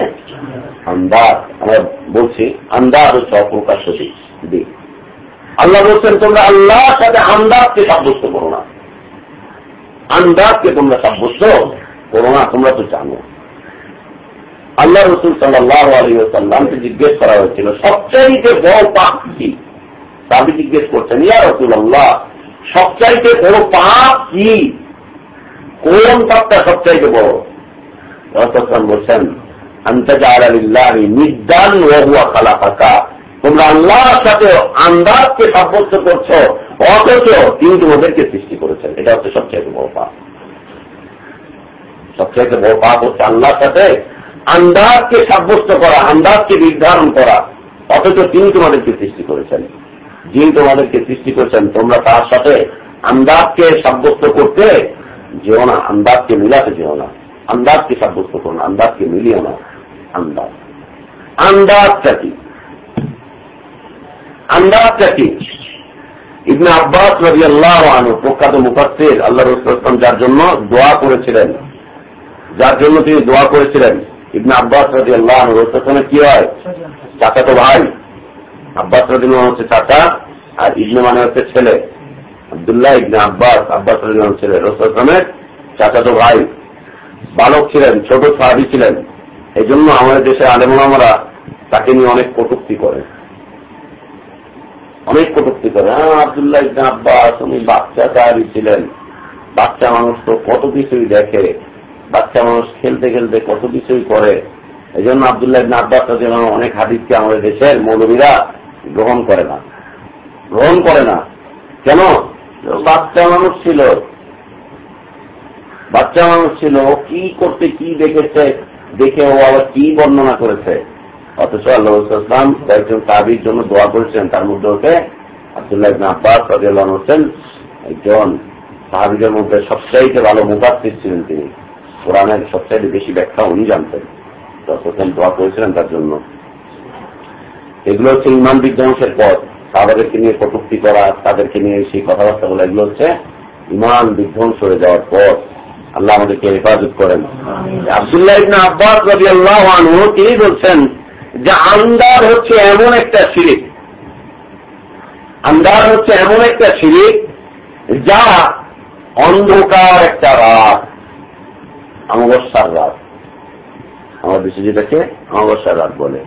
আন্দাজ। আমরা বলছি, আন্দাজ হচ্ছে অপ্রকাশ্য দিক দিক। আল্লাহ বলছেন, তোমরা আল্লাহর সাথে আন্দাজকে সাব্যস্ত করো না। আন্দাজকে তোমরা সাব্যস্ত করো না, তোমরা তো জানো। আল্লাহ রসুল সাল্লাহ আলহিসাল্লামকে জিজ্ঞেস করা হয়েছিল, সবচাইতে বড় পাপ কি? তাকে জিজ্ঞেস করছেন, ইয়া রসুল আল্লাহ সবচাইতে বড় পাপ কি? কোন পাপটা সবচাইতে বড়? রসলাম বলছেন নিদান ওহুয়া খালা ফাঁকা তোমরা আল্লাহর সাথে আন্দাজকে সাব্যস্ত করছ, অথচ তিনি তোমাদেরকে সৃষ্টি করেছেন। এটা হচ্ছে সবচাইতে বড় পাপ। সবচাইতে বড় পাপ হচ্ছে আল্লাহর সাথে আন্দাজকে সাব্যস্ত করা, আন্দাজকে নির্ধারণ করা। অথচ তিনি তোমাদেরকে সৃষ্টি করেছেন। যিনি তোমাদেরকে সৃষ্টি করেছেন, তোমরা তার সাথে আন্দাজকে সাব্যস্ত করতে যেও না, আন্দাজকে মিলাতে যেও না। আন্দাজকে সাব্যস্ত করো না, আন্দাজকে মিলিও না, আন্দাজ। আন্দাজটা কি? আন্দাজটা কি? ইবনে আব্বাস রবি আল্লাহ আনু প্রখ্যাত মুফাসির আল্লাহ রসুলাম যার জন্য দোয়া করেছিলেন। যার জন্য তিনি দোয়া করেছিলেন। ইবনে আব্বাস রবি আল্লাহ আনু রসুলের কি হয়? চাচা তো ভাই। আব্বাস রবি হচ্ছে চাচা, আর ইবনে মানে হচ্ছে ছেলে। আবদুল্লাহ ইবনে আব্বাস আব্বাস রবি ছেলে। রসুলের চাচা তো ভাই। বালক ছিলেন, ছোট সাহাবি ছিলেন। এই জন্য আমাদের দেশে আলেমরা তাকে নিয়ে অনেক কটুক্তি করে। অনেক কটুক্তি করে। হ্যাঁ আবদুল্লাহ ইবনে আব্বাস, উনি বাচ্চা সাহাবি ছিলেন। বাচ্চা মানুষ তো কত কিছুই দেখে। বাচ্চা মানুষ খেলতে খেলতে কত কিছুই করে। এই জন্য আবদুল্লাহ ইবনে আব্বাস অনেক হাদিসকে আমাদের দেশের মৌলবীরা গ্রহণ করে না। গ্রহণ করে না। কেন? বাচ্চা মানুষ ছিল। বাচ্চা মানুষ ছিল কি করতে, কি দেখেছে, দেখে ও আবার কি বর্ণনা করেছে? অথচ আল্লাহাম কয়েকজন সাহাবির জন্য দোয়া করেছেন। তার মধ্যে ওকে আবদুল্লাহ আব্বাস রাজিয়াল্লাহ হোসেন একজন সাহাবিদের মধ্যে সবচাইতে ভালো মুখাস্তির ছিলেন তিনি। কোরআনের সবচাইতে বেশি ব্যাখ্যা উনি জানতেন। দোয়া করেছিলেন তার জন্য। এগুলো হচ্ছে ইমান বিধ্বংসের পথ। তাদেরকে নিয়ে কটুক্তি করা তাদেরকে নিয়ে সেই কথাবার্তা বলা এগুলো হচ্ছে ইমান বিধ্বংস হয়ে যাওয়ার পথ। আল্লাহ আমাদেরকে হেফাজত করেন। আবদুল্লাহ ইবনা আব্বাস রবি আল্লাহ আনহু তিনি বলছেন যে আন্দার হচ্ছে এমন একটা সিরিক আন্দার হচ্ছে এমন একটা সিরিক যা অন্ধকার একটা রাত অমাবস্যার রাত। আমার দেশে যেটাকে অমাবস্যার রাত বলে।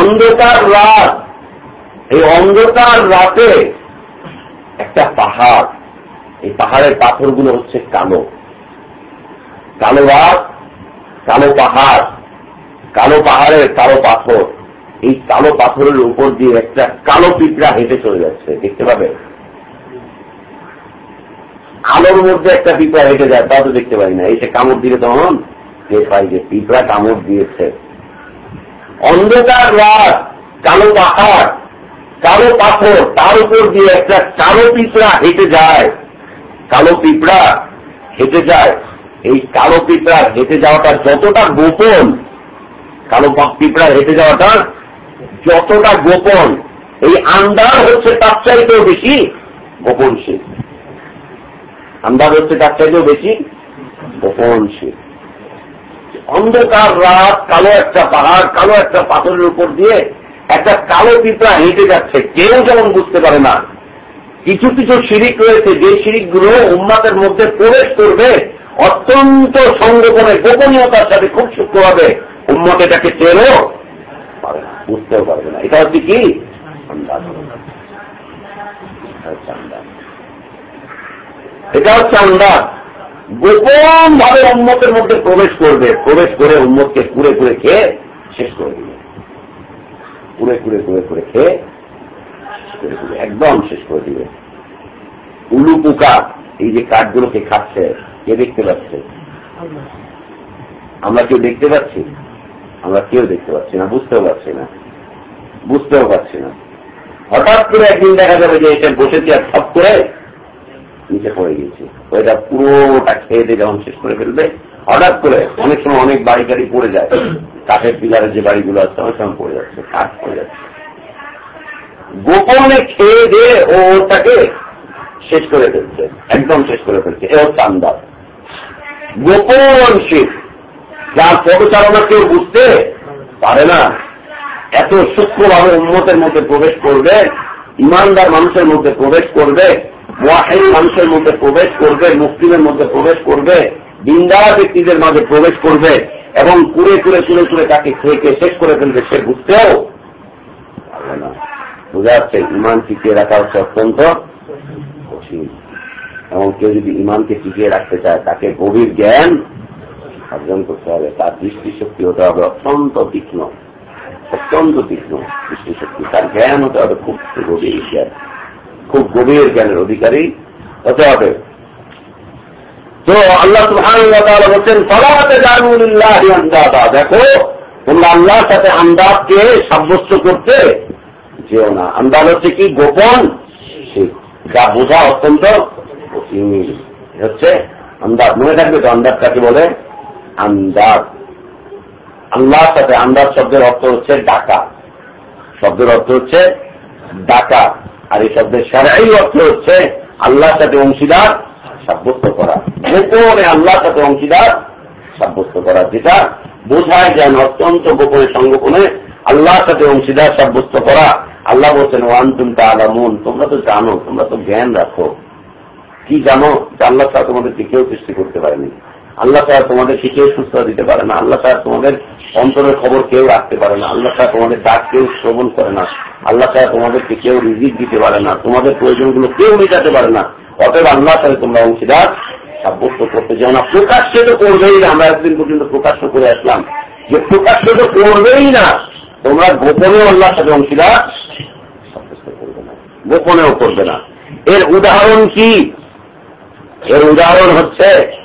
অন্ধকার রাত। এই অন্ধকার রাতে একটা পাহাড়, এই পাহাড়ের পাথরগুলো হচ্ছে কালো। কালো রাত, কালো পাহাড়, কালো পাহাড়ের কালো পাথর। এই কালো পাথরের উপর দিয়ে একটা কালো পিঁপড়া হেঁটে চলে যাচ্ছে, দেখতে পাবে? আলোর মধ্যে একটা পিঁপড়া হেঁটে যায় তা তো দেখতে পাই না। এসে কামড় দিলে তখন টের পাই যে পিঁপড়া কামড় দিয়েছে। অন্ধকার রাত, কালো পাহাড়, কালো পাথর, তার উপর দিয়ে একটা কালো পিঁপড়া হেঁটে যায়। কালো পিঁপড়া হেঁটে যায়। এই কালো পিঁপড়া হেঁটে যাওয়াটা যতটা গোপন, কালো পিঁপড়া হেঁটে যাওয়াটা যতটা গোপন, এই আন্দার হচ্ছে তার চাইতেও বেশি গোপনশীল। আন্দাজ হচ্ছে তার চাইতেও বেশি গোপনশীল। অন্ধকার রাত, কালো একটা পাহাড়, কালো একটা পাথরের উপর দিয়ে একটা কালো পিঁপড়া হেঁটে যাচ্ছে। কেউ যেমন বুঝতে পারে না। কিছু কিছু শিরিক রয়েছে, যে শিরিকগুলো উন্মাতের মধ্যে প্রবেশ করবে অত্যন্ত সংগোপনে, গোপনীয়তার সাথে খুব সূক্ষ্মভাবে। উন্মত এটাকে চেনও বুঝতেও পারবে না। এটা হচ্ছে কি? এটা হচ্ছে আন্দাজ। গোপন ভাবে উন্মতের মধ্যে প্রবেশ করবে। প্রবেশ করে উন্মতকে কুড়ে কুড়ে খেয়ে শেষ করে দিবে। কুড়ে কুড়ে কুড়ে কুড়ে খেয়ে একদম শেষ করে দিবে। উলু পোকা এই যে কাঠগুলোকে খাচ্ছে, কে দেখতে পাচ্ছে? আমরা কেউ দেখতে পাচ্ছি? আমরা কেউ দেখতে পাচ্ছি না, বুঝতেও পারছি না। বুঝতেও পারছি না। হঠাৎ করে একদিন দেখা যাবে যে এটা বসেছি আর সব করে নিচে পড়ে গেছি। ওইটা পুরোটা খেয়ে দিয়ে যখন শেষ করে ফেলবে, হঠাৎ করে অনেক সময় অনেক বাড়ি গাড়ি পড়ে যায়। কাঠের পিলারের যে বাড়িগুলো আছে, অনেক সময় পড়ে যাচ্ছে, কাঠ পড়ে যাচ্ছে। গোপনে খেয়ে দিয়ে ও ওটাকে শেষ করে ফেলছে, একদম শেষ করে ফেলছে। এ হচ্ছে আন্দাজ। গোপন শীত যার পদচারণা কেউ বুঝতে পারে না, এত সূক্ষ্মভাবে উন্মতের মধ্যে প্রবেশ করবে, ইমানদার মানুষের মধ্যে প্রবেশ করবে ওয়াহেদ মানুষের মধ্যে প্রবেশ করবে, মুসলিমের মধ্যে প্রবেশ করবে, দিনদার ব্যক্তিদের মাঝে প্রবেশ করবে এবং কুড়ে কুড়ে কুড়ে কুড়ে তাকে খেয়ে শেষ করে ফেলবে, সে বুঝতেও বোঝা যাচ্ছে, ইমান টিকিয়ে রাখা হচ্ছে অত্যন্ত কঠিন। এবং কেউ যদি ইমানকে টিকিয়ে রাখতে চায়, তাকে গভীর জ্ঞান অর্জন করতে হবে, তার দৃষ্টিশক্তি হতে হবে অত্যন্ত তীক্ষ্ণ অত্যন্ত তীক্ষ্ণ দৃষ্টিশক্তি। তার জ্ঞান হতে হবে খুব গভীর জ্ঞান। খুব গভীর জ্ঞানের অধিকারী হতে হবে। তো আল্লাহ বলছেন দেখো, তোমরা আল্লাহর সাথে আন্দাজকে সাব্যস্ত করতে যেও না। আন্দাজ হচ্ছে কি? গোপন যা বোঝা অত্যন্ত হচ্ছে আন্দাজ। মনে থাকবে তো আন্দাজ কাকে বলে? আন্দাজ। আল্লাহর সাথে আন্দাজ শব্দের অর্থ হচ্ছে ডাকা। শব্দের অর্থ হচ্ছে ডাকা। আর এই শব্দের সারাই অর্থ হচ্ছে আল্লাহর সাথে অংশীদার সাব্যস্ত করা। গোপনে আল্লাহর সাথে অংশীদার সাব্যস্ত করা, যেটা বোঝায় যেন অত্যন্ত গোপনে, সংগোপনে আল্লাহর সাথে অংশীদার সাব্যস্ত করা। আল্লাহ বলছেন ওয়ান তুমটা আলামুন তোমরা তো জানো, তোমরা তো জ্ঞান রাখো। কি জানো? যে আল্লাহ তোমাদেরকে কেউ সৃষ্টি করতে পারেনি। আল্লাহ তারা তোমাদেরকে কেউ সুস্থ দিতে পারে না। আল্লাহ তারা তোমাদের অন্তরের খবর কেউ রাখতে পারে না। আল্লাহ তারা তোমাদের ডাক কেউ শ্রবণ করে না। আল্লাহ তারা তোমাদেরকে কেউ রিজিক দিতে পারে না। তোমাদের প্রয়োজনগুলো কেউ মেটাতে পারে না। অতএব আল্লাহ তাহলে তোমরা অংশীদার, সাব্যস্ত করতে যাও না। প্রকাশ্যে তো করবেই না। আমরা একদিন পর্যন্ত প্রকাশ্য করে আসলাম যে প্রকাশ্য তো করবেই না। তোমরা গোপনেও আল্লাহর সাথে অংশীদার, সাব্যস্ত করবে না। গোপনেও করবে না। এর উদাহরণ কি? এর উদাহরণ হচ্ছে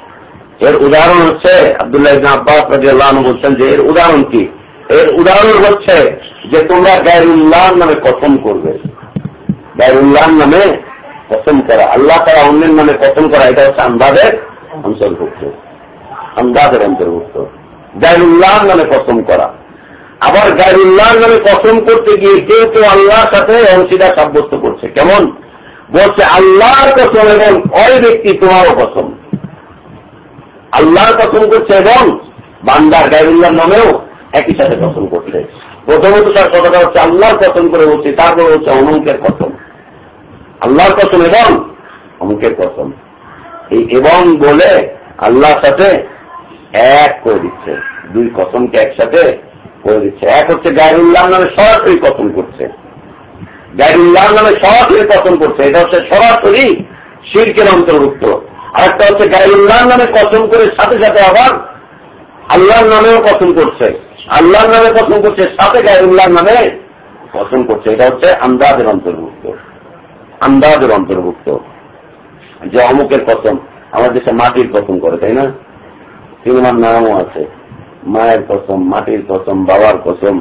এর উদাহরণ হচ্ছে আবদুল্লাহ আব্বাস রাদিয়াল্লাহু আনহু বলছেন যে এর উদাহরণ কি? এর উদাহরণ হচ্ছে যে তোমরা গায়রুল্লাহ নামে কসম করবে। গায়রুল্লাহ নামে কসম করা। আল্লাহ তারা অন্যের নামে কসম করা, এটা হচ্ছে আন্দাজের অন্তর্ভুক্ত। আন্দাজের অন্তর্ভুক্ত। গায়রুল্লাহ নামে কসম করা। আবার গায়রুল্লাহ নামে কথম করতে গিয়ে কেউ কেউ আল্লাহর সাথে অংশীদার সাব্যস্ত করছে। কেমন? বলছে, আল্লাহর কসম এবং ওই ব্যক্তি তোমারও কসম। আল্লাহর কসম করছে এবং বান্দার গাইরুল্লাহ নামেও একই সাথে কসম করছে। প্রথমত তার কথাটা হচ্ছে আল্লাহর কসম করে বলছে, তারপর হচ্ছে অনঙ্কের কসম আল্লাহর কসম এবং অমুকের কসম এই এবং বলে আল্লাহর সাথে এক করে দিচ্ছে। দুই কসমকে একসাথে করে দিচ্ছে। এক হচ্ছে গায়রুল্লাহ নামে সরাসরি কসম করছে। গায়রুল্লাহ নামে সরাসরি কসম করছে। এটা হচ্ছে সরাসরি শিরকের অন্তর্ভুক্ত। আরেকটা হচ্ছে গায়রুল্লাহ নামে কসম করে সাথে সাথে আবার আল্লাহর নামেও কসম করছে। আল্লাহর নামে কসম করছে, সাথে গায়রুল্লাহ নামে কসম করছে। এটা হচ্ছে আন্দাজের অন্তর্ভুক্ত। আন্দাজের অন্তর্ভুক্ত। যে অমুকের কসম আমার দেশে মাটির কসম করে, তাই না? সিনেমার নামও আছে। মায়ের কসম, মাটির কসম, বাবার কসম,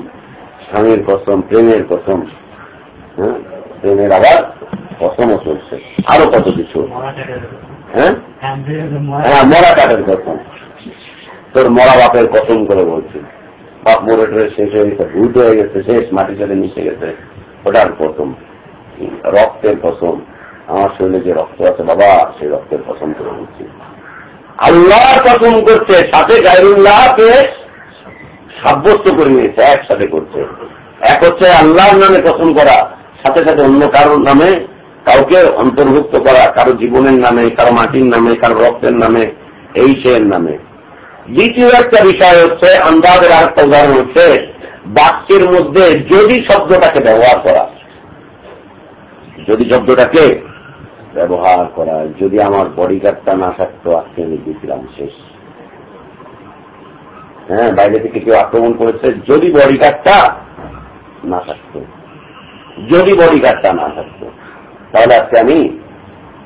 স্বামীর কসম, প্রেমের কসম হ্যাঁ? প্রেমের আবার কসমও চলছে। আরও কত কিছু? হ্যাঁ? হ্যাঁ মরা কাঠের কসম তোর মরা বাপের কসম করে বলছি। বাপ মরে টরে শেষ হয়ে গেছে ভূত হয়ে গেছে শেষ মাটির সাথে মিশে গেছে। ওটার কসম। রক্তের কসম। আমার শরীরে যে রক্ত আছে বাবা সেই রক্তের কসম করে বলছি। আল্লাহর কসম করছে সাথে গাইরুল্লাহকে সাব্যস্ত করে নিয়েছে একসাথে করছে। এক হচ্ছে আল্লাহর নামে কসম করা সাথে সাথে অন্য কারোর নামে কাউকে অন্তর্ভুক্ত করা, কারও জীবনের নামে, কারও মাটির নামে, কারও রক্তের নামে, এই সের নামে। দ্বিতীয় একটা বিষয় হচ্ছে, আন্দাজের আরেকটা উদাহরণ হচ্ছে, বাক্যের মধ্যে যদি শব্দটাকে ব্যবহার করা, যদি শব্দটাকে ব্যবহার করা, যদি আমার বডিগার্ডটা না থাকতো, আজকে আমি দিয়েছিলাম শেষ। হ্যাঁ বাইরে থেকে কেউ আক্রমণ করেছে, যদি বডিগার্ডটা না থাকতো, যদি বডিগার্ডটা না থাকতো তাহলে আজকে আমি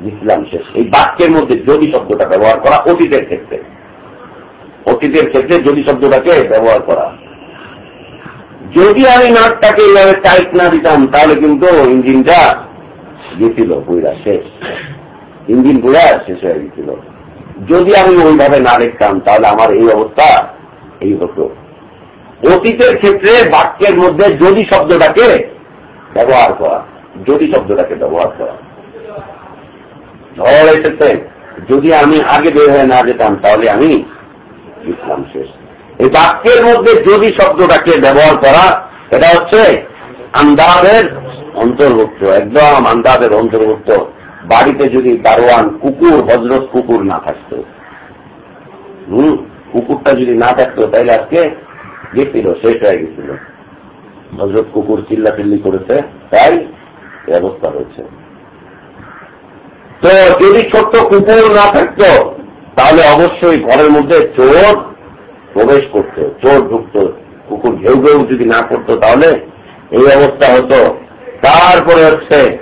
দিচ্ছিলাম শেষ। এই বাক্যের মধ্যে যদি শব্দটা ব্যবহার করা অতীতের ক্ষেত্রে। অতীতের ক্ষেত্রে যদি শব্দটাকে ব্যবহার করা। যদি আমি নাটটাকে এইভাবে টাইট না দিতাম, তাহলে কিন্তু ইঞ্জিনটা গেছিল পুরা শেষ। ইঞ্জিন পুরা শেষ হয়ে গেছিল। যদি আমি ওইভাবে না দেখতাম, তাহলে আমার এই অবস্থা এই হতো। অতীতের ক্ষেত্রে বাক্যের মধ্যে যদি শব্দটাকে ব্যবহার করা। যদি শব্দটাকে ব্যবহার করা। ঝড় এসেছে যদি আমি আগে বের হয়ে না যেতাম, তাহলে আমি ইসলাম শেষ। এই বাক্যের মধ্যে যদি শব্দটাকে ব্যবহার করা এটা হচ্ছে আন্দাজের অন্তর্ভুক্ত, একদম আন্দাজের অন্তর্ভুক্ত। বাড়িতে যদি দারোয়ান, কুকুর হজরত কুকুর না থাকতো, হম? কুকুরটা যদি না থাকতো, তাহলে আজকে গেছিল, শেষ হয়ে গেছিল। হজরত কুকুর চিল্লা চিল্লি করেছে, তাই ব্যবস্থা হয়েছে তো যদি ছোট্ট কুকুর না থাকতো, তাহলে অবশ্যই ঘরের মধ্যে চোর প্রবেশ করত। চোর ঢুকত কুকুর ঘেউ ঘেউ যদি না করতো, তাহলে এই অবস্থা হতো। তারপরে হচ্ছে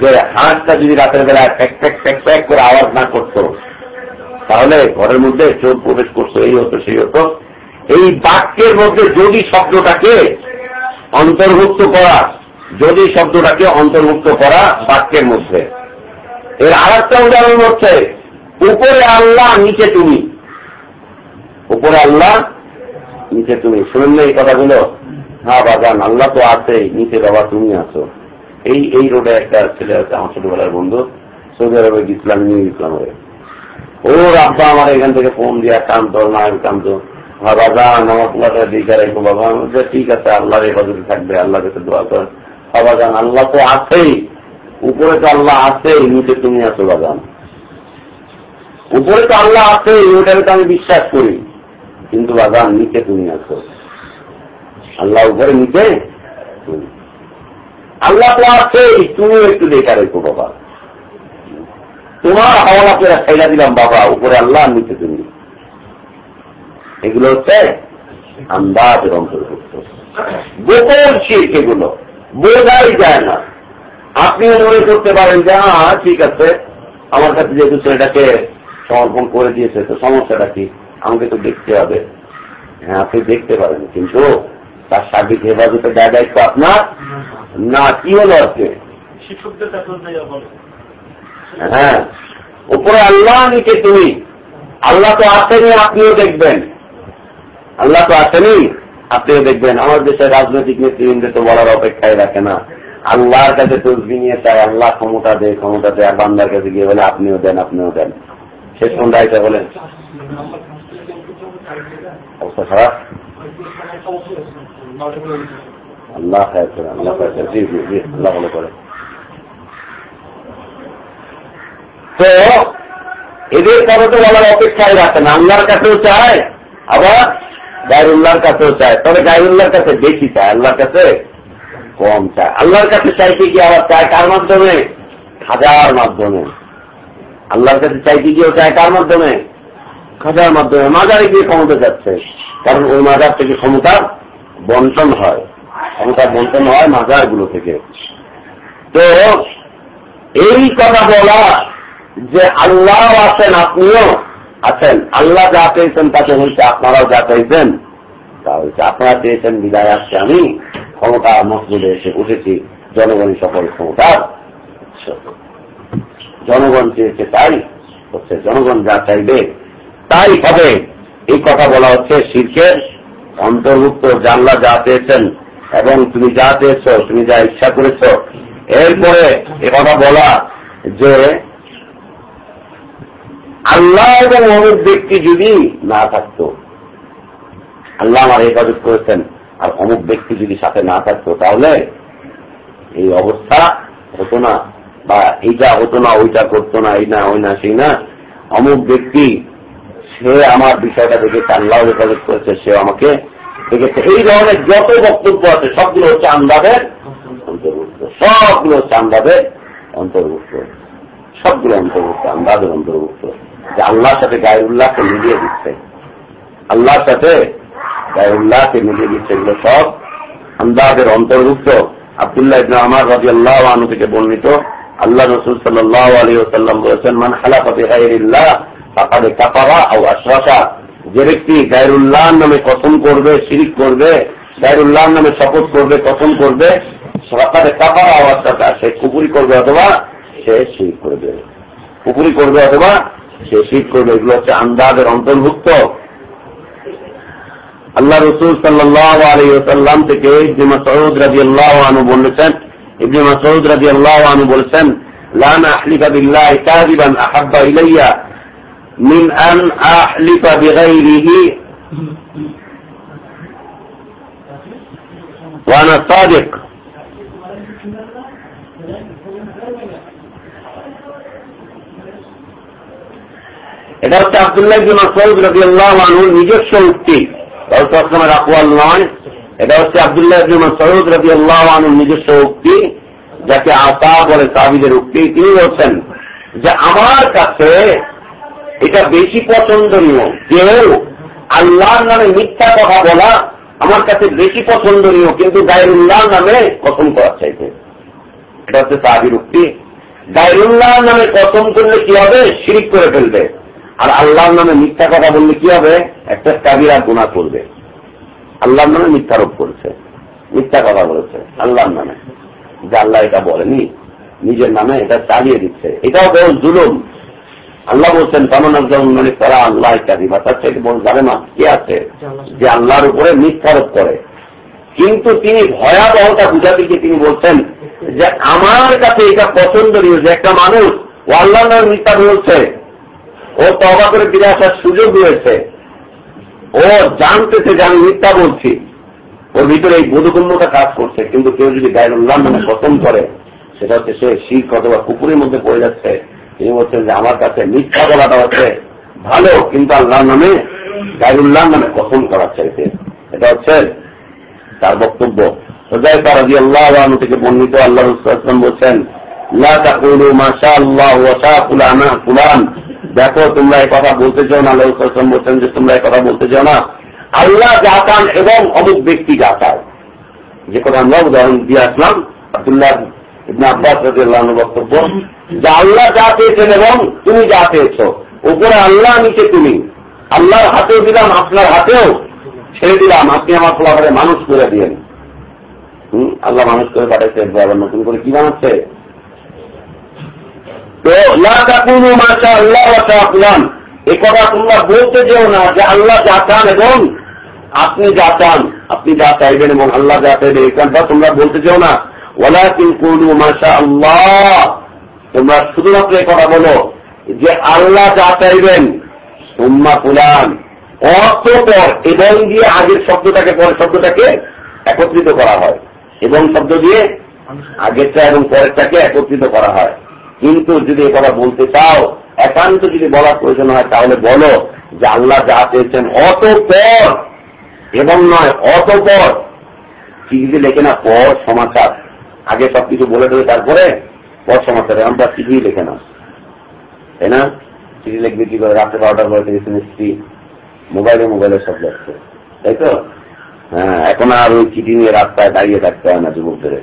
যে হাঁসটা যদি রাতের বেলা প্যাক প্যাক প্যাক প্যাক করে আওয়াজ না করত, তাহলে ঘরের মধ্যে চোর প্রবেশ করতো। এই হতো, সেই হতো। এই বাক্যের মধ্যে যদি শব্দটাকে অন্তর্ভুক্ত করা যদি শব্দটাকে অন্তর্ভুক্ত করা বাক্যের মধ্যে। এর আর একটা উদাহরণ হচ্ছে, উপরে আল্লাহ, নিচে তুমি। উপরে আল্লাহ, নিচে তুমি। শুনুন না এই কথাগুলো। হ্যাঁ বাগান আল্লাহ তো আছেই, নিচে বাবা, তুমি আছো। এই এই রোডে একটা ছেলে আছে, আমার ছোটবেলার বন্ধু, সৌদি আরবে ইসলাম নিয়ে ইসলাম হয়ে। ওর আব্বা আমার এখান থেকে ফোন দিয়া কান্ত না কান্ত। হ্যাঁ বাগান আমার পোলাটা দিকে রাখব বাবা ঠিক আছে, আল্লাহর হেফাজতে থাকবে আল্লাহ কাছে দোয়া হ্যাঁ বাগান আল্লাহ তো আছেই। উপরে তো আল্লাহ আছেই, নিচে তুমি আছো বাগান। উপরে তো আল্লাহ আছে ওটাকে তো আমি বিশ্বাস করি। কিন্তু বাগান, নিচে তুমি আছো। আল্লাহ উপরে, নিচে। আল্লাহ তো আছে তুমিও একটু দেখা রেখো বাবা। তোমার হাওলা করে ছেড়া দিলাম বাবা, উপরে আল্লাহ, নিচে তুমি। এগুলো হচ্ছে আন্দাজের অন্তর্ভুক্ত গোপন শিখ এগুলো। বোঝাই যায় না। আপনিও মনে করতে পারেন যে হ্যাঁ ঠিক আছে আমার কাছে যেহেতু ছেলেটাকে সমর্পণ করে দিয়েছে তো সমস্যাটা কি? আমাকে তো দেখতে হবে। হ্যাঁ আপনি দেখতে পারেন কিন্তু তার সার্বিক হেফাজতের দায় দায়িত্ব আপনার? না কি হলো আজকে? হ্যাঁ উপরে আল্লাহ নিচে তুমি। আল্লাহ তো আসেনি আপনিও দেখবেন। আল্লাহ তো আসেনি আপনিও দেখবেন, আমার দেশের রাজনৈতিক নেতৃবৃন্দ তো বলার অপেক্ষায় রাখে না। আল্লাহর কাছে তসবি নিয়ে চায়, আল্লাহ ক্ষমতা দেয় ক্ষমতা দেয় আর বান্দার কাছে গিয়ে বলে, আপনিও দেন আপনিও দেন। শেষ কোনটা এটা বলেন? অবস্থা খারাপ? আল্লাহ আল্লাহ আল্লাহ করে। তো, এদের কথা তো বলার অপেক্ষায় রাখে না। আল্লাহর কাছেও চায়, আবার গায়রুল্লাহর কাছেও চায়। তবে গায়রুল্লাহর কাছে বেশি চায়, আল্লাহর কাছে কম চায়। আল্লাহর কাছে চাইতে কি আবার চায়? কার মাধ্যমে? খাজার মাধ্যমে। আল্লাহর কাছে চাইতে গিয়েও চায়? কার মাধ্যমে? খাজার মাধ্যমে। মাজারে গিয়ে ক্ষমতা যাচ্ছে। কারণ ওই মাজার থেকে ক্ষমতা বন্টন হয়। ক্ষমতা বন্টন হয় মাজারগুলো থেকে। তো এই কথা বলা যে আল্লাহ আছেন আপনিও আছেন, আল্লাহ যা পেয়েছেন তাকে হয়েছে আপনারাও যা পেয়েছেন তা হয়েছে আপনারা পেয়েছেন বিদায় আসছে আমি, ক্ষমতা মসজিদে এসে উঠেছি জনগণই সকল ক্ষমতার জনগণ চেয়েছে তাই হচ্ছে জনগণ যা চাইবে তাই হবে। এই কথা বলা হচ্ছে শিল্পের অন্তর্ভুক্ত জানলা যা পেয়েছেন এবং তুমি যা পেয়েছ তুমি যা ইচ্ছা করেছ। এরপরে এ কথা বলা যে আল্লাহ এবং অমুক ব্যক্তি যদি না থাকতো, আল্লাহ আমার হেফাজত করেছেন, আর অমুক ব্যক্তি যদি সাথে না থাকতো, তাহলে এই অবস্থা হতো না, বা এইটা হতো না, ওইটা করতো না, এই না, ওই না, সেই না। অমুক ব্যক্তি, সে আমার বিষয়টা দেখেছে আল্লাহ হেফাজত করেছে সে আমাকে দেখেছে। এই ধরনের যত বক্তব্য আছে, সবগুলো হচ্ছে আন্দাজের অন্তর্ভুক্ত। সবগুলো হচ্ছে আন্দাজের অন্তর্ভুক্ত। সবগুলো অন্তর্ভুক্ত আন্দাদের অন্তর্ভুক্ত। যে আল্লাহর সাথে গায়রুল্লাহকে মিলিয়ে দিচ্ছে। আল্লাহর সাথে গায়রুল্লাহকে মিলিয়ে দিচ্ছে। এগুলো সব আন্দাজের অন্তর্ভুক্ত। আবদুল্লাহ ইবনে আমার রাজি আল্লাহ আনু থেকে বর্ণিত। আল্লাহ রসুল সাল্লাহ আলী সাল্লাম বলেছেন, মান হালাফা বিগাইরিল্লাহ ফাকাদ কাফারা আও আশরাকা যে ব্যক্তি গায়রুল্লাহর নামে কসম করবে, শিরিক করবে, গায়রুল্লাহর নামে শপথ করবে কসম করবে, ফাকাদ কাফারা আও আশরাকা সে কুপুরি করবে অথবা সে শিরিক করবে কুপুরি করবে অথবা সে ঠিক করবে এগুলো হচ্ছে আন্দাজের অন্তর্ভুক্ত আল্লাহ রসুল সাল্লাহ আলী ওসাল্লাম থেকে ইবনে মাসউদ রাদিয়াল্লাহু আনহু বলেছেন ইবনে মাসউদ রাদিয়াল্লাহু আনহু বলেছেন লা নাহলিফা বিল্লাহি কাযিবান আহাব্বা ইলাইয়া মিন আন আহলিফা বিগাইরিহি ওয়া আনা সাদিক এটা হচ্ছে আব্দুল্লাহ মাসউদ রাদিয়াল্লাহু আনহু নিজস্ব উক্তি। রসুলের আকওয়াল নয়। এটা হচ্ছে আবদুল্লাহ ইবনে মাসউদ রাদিয়াল্লাহু আনহু নিজস্ব উক্তি, যাকে আতা বলে সাহাবীদের উক্তি। তিনি বলছেন যে আমার কাছে এটা বেশি পছন্দনীয় কেউ আল্লাহর নামে মিথ্যা কথা বলা আমার কাছে বেশি পছন্দনীয়, কিন্তু গায়রুল্লাহ নামে কসম করা চাইতে। এটা হচ্ছে সাহাবির উক্তি। গায়রুল্লাহ নামে কসম করলে কি হবে? শিরিক করে ফেলবে। আর আল্লাহর নামে মিথ্যা কথা বললে কি হবে? একটা কাবিরা গুণা করবে। আল্লাহর নামে মিথ্যারোপ করেছে। মিথ্যা কথা বলেছে আল্লাহর নামে। যে আল্লাহ এটা বলেনি, নিজের নামে এটা চালিয়ে দিচ্ছে। এটাও বড় জুলুম। আল্লাহ বলছেন তেমন একজন মানে তারা আল্লাহ ইত্যাদি বা তার থেকে জানে না কে আছে যে আল্লাহর উপরে মিথ্যারোপ করে? কিন্তু তিনি ভয়াবহতা বুঝাতে গিয়ে তিনি বলছেন যে আমার কাছে এটা পছন্দনীয় যে একটা মানুষ ও আল্লাহ মিথ্যা বলছে। ও তবা করে ফিরে আসার সুযোগ রয়েছে। ও জানতেছে যে আমি মিথ্যা বলছি। ওর ভিতরে এই বোধগম্যতা কাজ করছে। কিন্তু কেউ যদি গায়রুল্লাহ নামে পছন্দ করে, সেটা হচ্ছে সে শিখ অথবা কুকুরের মধ্যে পড়ে যাচ্ছে। তিনি বলছেন যে আমার কাছে মিথ্যা বলাটা হচ্ছে ভালো, কিন্তু আল্লাহ নামে গায়রুল্লাহ নামে পছন্দ করা চাইছে। এটা হচ্ছে তার বক্তব্য। হুজাইফা রাদিয়াল্লাহু আনহু থেকে বর্ণিত আল্লাহ বলছেন দেখো, তোমরা এই কথা বলতে চাও না, আল্লাহ বলছেন যে তোমরা এই কথা বলতে চাও না। আল্লাহ জাতান এবং অমুক ব্যক্তি জাতান। যে কথা আমরা উদাহরণ দিয়ে আসলাম বক্তব্য, যে আল্লাহ যা এবং তুমি যা পেয়েছ উপরে আল্লাহ, নিচে তুমি। আল্লাহর হাতেও দিলাম, আপনার হাতেও ছেড়ে দিলাম। আপনি আমার মানুষ করে দিয়েন। আল্লাহ মানুষ করে নতুন করে কি বানাচ্ছে? তো ফুলান। এ কথা তোমরা বলতে যেও না যে আল্লাহ যা চান এবং আপনি যা চান, আপনি যা চাইবেন এবং আল্লাহ যা চাইবেন, এই কথা তোমরা বলতে যেও না। ওলা কুলু মাশা আল্লাহ। তোমরা শুধুমাত্র এই কথা বলো যে আল্লাহ যা চাইবেন, উম্মা ফুলান। অতপর এবং দিয়ে আগের শব্দটাকে, পরের শব্দটাকে একত্রিত করা হয়। এবং শব্দ দিয়ে আগেরটা এবং পরেরটাকে একত্রিত করা হয়। কিন্তু যদি এ কথা বলতে চাও, একান্ত যদি বলার প্রয়োজন হয়, তাহলে বলো যে আল্লাহ যা চেয়েছেন অতপর, এবং নয়, অতপর। চিঠিতে লেখে না, পর সমাচার। আগে সবকিছু বলে দেবে, তারপরে পর সমাচার। আমরা চিঠি লেখে না। তাই না? চিঠি লিখবে কি করে? রাত্রে বারোটার পরে থেকে স্ত্রী মোবাইলে মোবাইলে সব যাচ্ছে তাই তো? হ্যাঁ এখন আর ওই চিঠি নিয়ে রাস্তায় দাঁড়িয়ে থাকতে হয় না যুবকদের।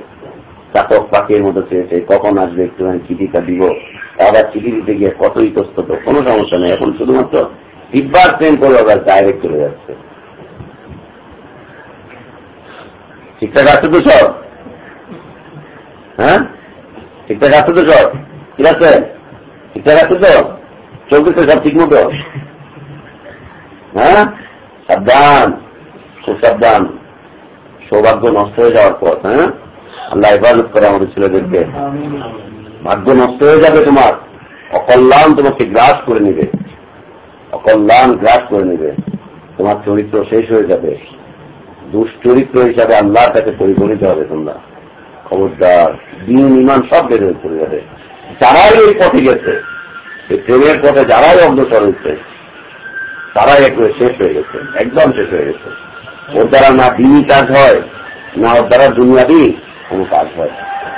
চাতক পাখির মতো চেয়েছে কখন আসবে একটুখানি চিঠিটা দিব। আবার চিঠি দিতে গিয়ে কত ইতস্তত কোনো সমস্যা নেই। এখন শুধুমাত্র তিব্বার ট্রেন করে আবার ডাইরেক্ট চলে যাচ্ছে। ঠিকঠাক আছে তো সব? হ্যাঁ? ঠিকঠাক আছে তো সব? ঠিক আছে? ঠিকঠাক আছে তো? চলতেছে সব ঠিক মতো হ্যাঁ? সাবধান, খুব সাবধান। সৌভাগ্য নষ্ট হয়ে যাওয়ার পর হ্যাঁ? আল্লাহ হেফাজত করে আমাদের ছেলেদেরকে। ভাগ্য নষ্ট হয়ে যাবে তোমার। অকল্যাণ তোমাকে গ্রাস করে নিবে। অকল্যাণ গ্রাস করে নিবে। তোমার চরিত্র শেষ হয়ে যাবে। দুশ্চরিত্র হিসাবে আল্লাহর কাছে পরিগণিত হবে তোমরা। খবরদার, দিন ইমান সব বেড়ে চলে যাবে। যারাই এই পথে গেছে, এই প্রেমের পথে যারাই অগ্রসর হচ্ছে তারাই একটু শেষ হয়ে গেছে, একদম শেষ হয়ে গেছে। ওর দ্বারা না দিনই কাজ হয়, না ওর দ্বারা দুনিয়াবি কোনো কাজ হয়।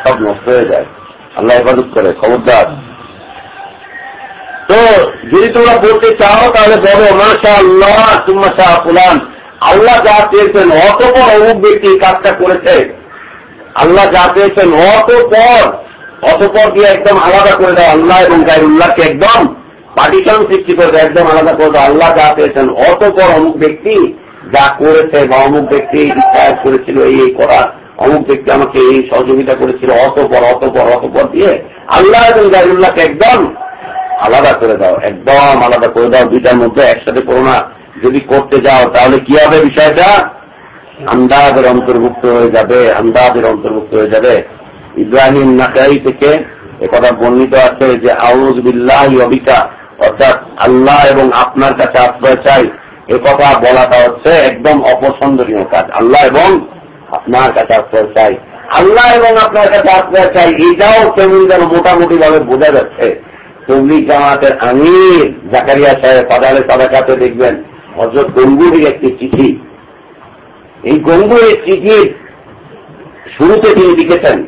সব নষ্ট হয়ে যায়। আল্লাহ হেফাজত করে, খবরদার। তো যদি তোমরা বলতে চাও, তাহলে বলো মাসা আল্লাহ তুমাশা ফুলান। আল্লাহ যা চেয়েছেন, অতপর অমুক ব্যক্তি কাজটা করেছে। আল্লাহ যা চেয়েছেন, অতপর অতপর দিয়ে একদম আলাদা করে দেয় আল্লাহ এবং গাইরুল্লাহকে একদম পার্টিশন সৃষ্টি করে দেয় একদম আলাদা করে দেয় আল্লাহ যা চেয়েছেন, অতপর অমুক ব্যক্তি যা করেছে বা অমুক ব্যক্তি করেছিল এই করা অমুক ব্যক্তি আমাকে এই সহযোগিতা করেছিল, অতপর অতপর অতপর দিয়ে আল্লাহ এবং গাইরুল্লাহকে একদম আলাদা করে দাও, একদম আলাদা করে দাও, দুইটার মধ্যে একসাথে করো না। যদি করতে যাও, তাহলে কি হবে বিষয়টা? আন্দাজের অন্তর্ভুক্ত হয়ে যাবে, আন্দাজের অন্তর্ভুক্ত হয়ে যাবে। ইব্রাহিম নাকাই থেকে একথা বর্ণিত আছে যে আউজ বিল্লাহ অবিকা অর্থাৎ আল্লাহ এবং আপনার কাছে আশ্রয় চাই। কথা বলাটা হচ্ছে একদম অপছন্দনীয় কাজ। আল্লাহ এবং আপনার কাছে আশ্রয় চাই। আল্লাহ এবং আপনার কাছে আশ্রয় চাই। এইটাও কেমন যেন মোটামুটি ভাবে বোঝা যাচ্ছে। তবলিক জামাতের আমির। জাকারিয়া সাহেব পাদালে সাদাকাতে দেখবেন হজরত গঙ্গুরির একটি চিঠি। এই গঙ্গুরের চিঠির শুরুতে তিনি লিখেছেন।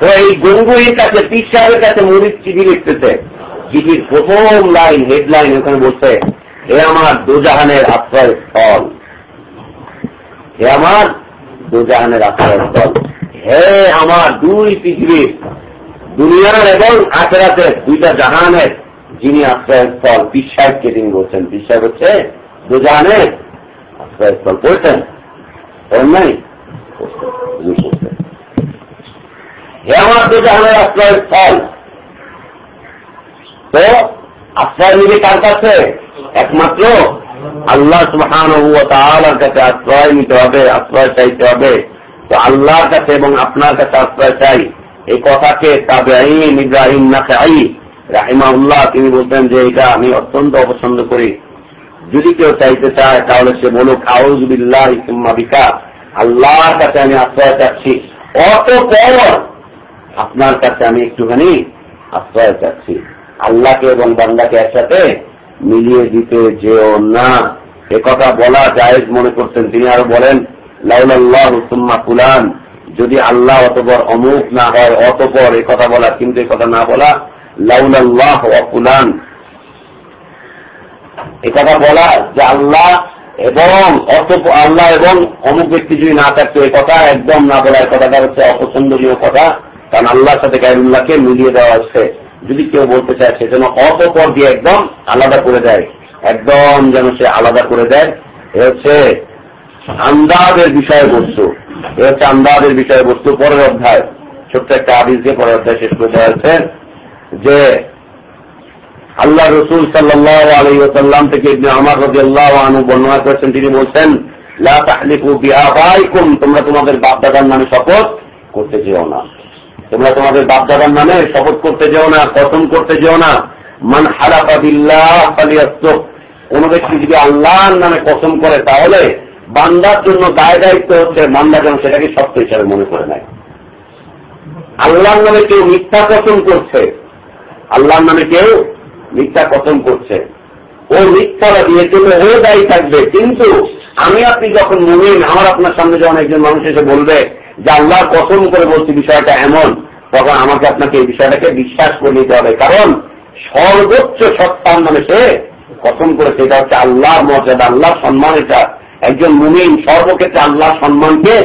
তো এই গঙ্গুরির কাছে, পীর সাহেবের কাছে মরিদ চিঠি লিখতেছে। চিঠির প্রথম লাইন, হেডলাইন ওখানে বলছে হে আমার দুজাহানের আশ্রয় স্থল। হে আমার দুজাহানের আশ্রয় স্থল। হে আমার দুই পৃথিবীর, দুনিয়ার এবং আখেরাতের দুইটা জাহানের যিনি আশ্রয়স্থল পীর সাহেবকে তিনি বলছেন? পীর সাহেব হচ্ছে দুজাহানের আশ্রয়স্থল নাই? হে আমার তো জাহানের আশ্রয়ের স্থল। তো আশ্রয় নিবে কার কাছে? একমাত্র আল্লাহ সুহান কাছে আশ্রয় নিতে হবে, আশ্রয় চাইতে হবে। তো আল্লাহর কাছে এবং আপনার কাছে আশ্রয় চাই। এই কথাকে তাবে ইব্রাহিম না চাই রাহিমাউল্লাহ তিনি বলতেন যে, এটা আমি অত্যন্ত অপছন্দ করি। যদি কেউ চাইতে চায়, তাহলে সে বলুক আউজবিল্লাহ ইসুম্মাবিকা আল্লাহর কাছে আমি আশ্রয় চাচ্ছি। অতপর আপনার কাছে আমি একটুখানি আশ্রয় চাচ্ছি। আল্লাহকে এবং বান্দাকে একসাথে মিলিয়ে দিতে যেও না। এ কথা বলা জায়েজ মনে করতেন তিনি আরও বলেন, লাউলাল্লাহ সুম্মা ফুলান, যদি আল্লাহ অতপর অমুক না হয়, অতপর এ কথা বলা, কিন্তু এ কথা না বলা, লাউলাল্লাহ অফুলান। এ কথা বলা যে আল্লাহ এবং অত আল্লাহ এবং অমুক ব্যক্তি যদি না থাকতো, এ কথা একদম না বলা, এ কথাটা হচ্ছে অপছন্দনীয় কথা। কারণ আল্লাহর সাথে গাইরুল্লাহকে মিলিয়ে দেওয়া হচ্ছে। যদি কেউ বলতে চায় সে যেন অতপর দিয়ে একদম আলাদা করে দেয়, একদম যেন সে আলাদা করে দেয়, এ হচ্ছে আন্দাজের বিষয়বস্তু, এ হচ্ছে আন্দাজের বিষয়বস্তু পরের অধ্যায়। ছোট্ট একটা আদিস দিয়ে পরের অধ্যায় শেষ করে দেওয়া হচ্ছে যে আল্লাহ রসুল সাল্লাহ থেকে আমার রবি আল্লাহ বর্ণনা করেছেন, তিনি বলছেন তোমরা তোমাদের বাপদাদার নামে শপথ করতে যেও না। তোমরা তোমাদের বাপদাদার নামে শপথ করতে যেও না, কসম করতে যেও না। মান হালাফা বিল্লাহ কোন ব্যক্তি যদি আল্লাহর নামে কসম করে, তাহলে বান্দার জন্য দায় দায়িত্ব হচ্ছে বান্দা যেন সেটাকে সত্য হিসাবে মনে করে নেয়। আল্লাহর নামে কেউ মিথ্যা কসম করছে, আল্লাহর নামে কেউ মিথ্যা কসম করছে। ও মিথ্যারা দিয়ে জন্য ও দায়ী থাকবে। কিন্তু আমি আপনি যখন মুমিন, আমার আপনার সামনে যখন একজন মানুষ এসে বলবে যে আল্লাহর কসম করে বলছি, বিষয়টা এমন তখন আমাকে আপনাকে এই বিষয়টাকে বিশ্বাস করে নিতে হবে। কারণ সর্বোচ্চ সত্তার নামে সে কসম করেছে, এটা হচ্ছে আল্লাহর মর্যাদা, আল্লাহর সম্মান এটা। একজন মুমিন সর্বক্ষেত্রে আল্লাহর সম্মানকে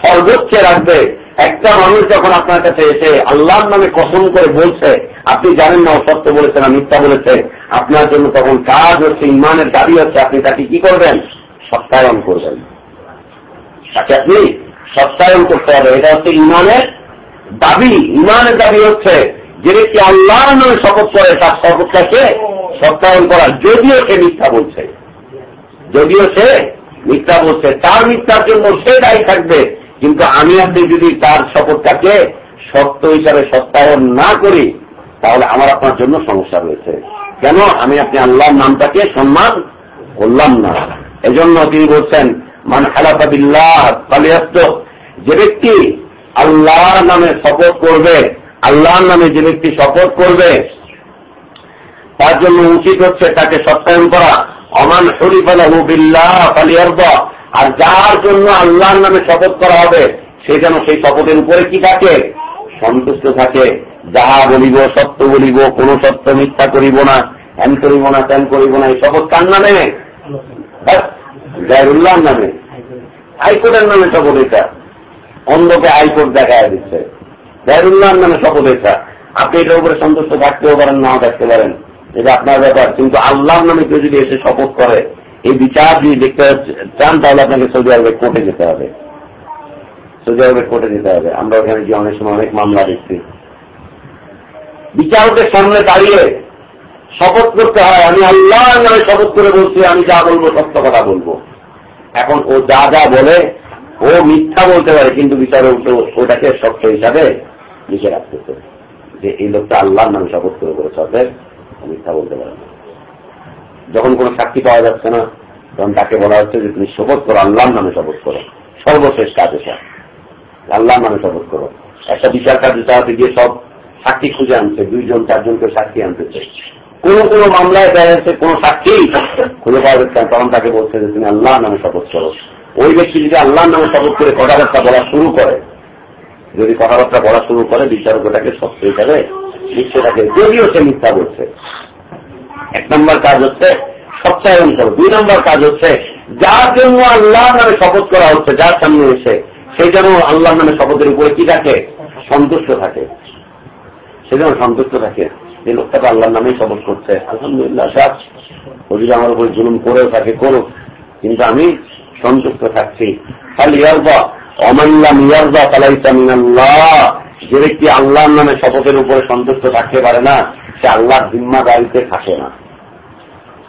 সর্বোচ্চে রাখবে। একটা মানুষ যখন আপনার কাছে এসে আল্লাহর নামে কসম করে বলছে, আপনি জানেন না অসত্য বলেছে না মিথ্যা বলেছে, আপনার জন্য তখন কাজ হচ্ছে, ইমানের দাবি হচ্ছে, আপনি তাকে কি করবেন? সত্যায়ন করবেন। তাকে আপনি সত্যায়ন করতে হবে। এটা হচ্ছে ইমানের দাবি, ইমানের দাবি হচ্ছে যে ব্যক্তি আল্লাহর নামে শপথ করে, তার শপথটাকে সত্যায়ন করা, যদিও সে মিথ্যা বলছে। যদিও সে মিথ্যা বলছে, তার মিথ্যার জন্য সে দায়ী থাকবে, কিন্তু আমি আপনি যদি তার শপথটাকে সত্য হিসাবে সত্যায়ন না করি, তাহলে আমার আপনার জন্য সমস্যা রয়েছে। কেন? আমি আপনি আল্লাহর নামটাকে সম্মান করলাম না। এজন্য তিনি বলছেন, মান হালাফাবিল্লাহ কালিয়াস্ত যে ব্যক্তি আল্লাহর নামে শপথ করবে আল্লাহর নামে যে ব্যক্তি শপথ করবে তার জন্য উচিত হচ্ছে তাকে সত্যায়ন করা। অমান শরীফালাহু বিল্লাহ আর যার জন্য আল্লাহর নামে শপথ করা হবে সে যেন সেই শপথের উপরে কি থাকে? সন্তুষ্ট থাকে। যাহা বলিব সত্য বলিব কোন সত্য মিথ্যা করিব না। হ্যান করিব না ত্যান করিব না এই শপথ কার নামে? জাহরুল্লাহর নামে। হাইকোর্টের নামে শপথ এটা। অন্ধকে হাইকোর্ট দেখা দিচ্ছে। জাহরুল্লাহর নামে শপথ আপনি এটার উপরে সন্তুষ্ট থাকতেও পারেন নাও থাকতে পারেন। এটা আপনার ব্যাপার। কিন্তু আল্লাহর নামে কেউ যদি এসে শপথ করে, এই বিচার যদি দেখতে চান, তাহলে আপনাকে সৌদি আরবের কোর্টে যেতে হবে। সৌদি আরবের কোর্টে যেতে হবে। আমরা ওখানে গিয়ে অনেক সময় অনেক মামলা দেখছি। বিচারকের সামনে দাঁড়িয়ে শপথ করতে হয়, আমি আল্লাহর নামে শপথ করে বলছি, আমি যা বলব সত্য কথা বলব। এখন ও যা যা বলে ও মিথ্যা বলতে পারে, কিন্তু বিচারক ওটাকে সত্য হিসাবে লিখে রাখতেছে যে এই লোকটা আল্লাহর নামে শপথ করে বলেছে, অতএব মিথ্যা বলতে পারে না। যখন কোনো সাক্ষী পাওয়া যাচ্ছে না, তখন তাকে বলা হচ্ছে যে, তুমি শপথ করো, আল্লাহর নামে শপথ করো। সর্বশেষ কাজ এটা। আল্লাহর নামে শপথ করো। একটা বিচার কার্য চালাতে গিয়ে সব সাক্ষী খুঁজে আনছে, দুইজন, চারজনকে সাক্ষী আনতেছে কোন কোন মামলায় দেখা যাচ্ছে কোন সাক্ষী খুঁজে পাওয়া যাচ্ছে তখন তাকে বলছে যে, তুমি আল্লাহর নামে শপথ করো। ওই ব্যক্তি যদি আল্লাহর নামে শপথ করে কথাবার্তা বলা শুরু করে, যদি কথাবার্তা বলা শুরু করে বিচারক ওটাকে সত্য হিসাবে লিখতে থাকে যদিও সে মিথ্যা বলছে। এক নম্বর কাজ হচ্ছে সত্যায়ন করো দুই নম্বর কাজ হচ্ছে যার জন্য আল্লাহ নামে শপথ করা হচ্ছে, যার সামনে এসে সেই যেন আল্লাহ নামে শপথের উপরে কি থাকে? সন্তুষ্ট থাকে। সে যেন সন্তুষ্ট থাকে। যে লোকটা তো আল্লাহর নামেই শপথ করছে। আলহামদুলিল্লাহ সাত ও যদি আমার উপরে জুলুম করেও থাকে, করুক। কিন্তু আমি সন্তুষ্ট থাকছি। যে ব্যক্তি আল্লাহর নামে শপথের উপরে সন্তুষ্ট থাকতে পারে না, সে আল্লাহর জিম্মাদারিতে থাকে না।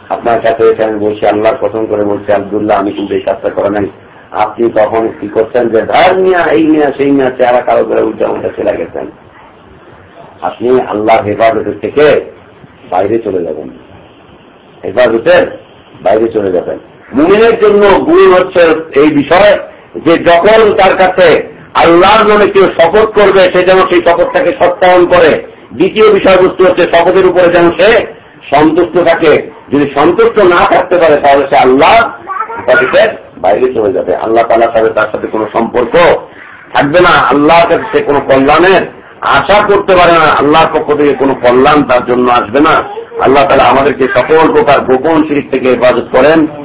আপনার কাছে এসে আমি বলছি, আল্লাহর কথম করে বলছি, আব্দুল্লাহ, আমি কিন্তু এই কাজটা করে নাই। আপনি তখন কি করছেন যে, ধার মিয়া, এই মিয়া, সেই মিয়া, চেহারা কারও করে উল্টা চলে গেছেন। আপনি আল্লাহর হেফাজতের থেকে বাইরে চলে যাবেন। হেফাজতের বাইরে চলে যাবেন। মুমিনের জন্য গুণ হচ্ছে এই বিষয় যে যখন তার কাছে আল্লাহর নামে কেউ শপথ করবে, সে যেন সেই শপথটাকে সত্যায়ন করে। দ্বিতীয় বিষয়বস্তু হচ্ছে শপথের উপরে যেন সে সন্তুষ্ট থাকে। যদি সন্তুষ্ট না থাকতে পারে, তাহলে সে আল্লাহ বাইরে চলে যাবে। আল্লাহ তালা সাথে তার সাথে কোনো সম্পর্ক থাকবে না। আল্লাহর কাছে সে কোনো কল্যাণের আশা করতে পারে না। আল্লাহর পক্ষ থেকে কোনো কল্যাণ তার জন্য আসবে না। আল্লাহ তালা আমাদেরকে সকল প্রকার গোপন শিরিক থেকে হেফাজত করেন।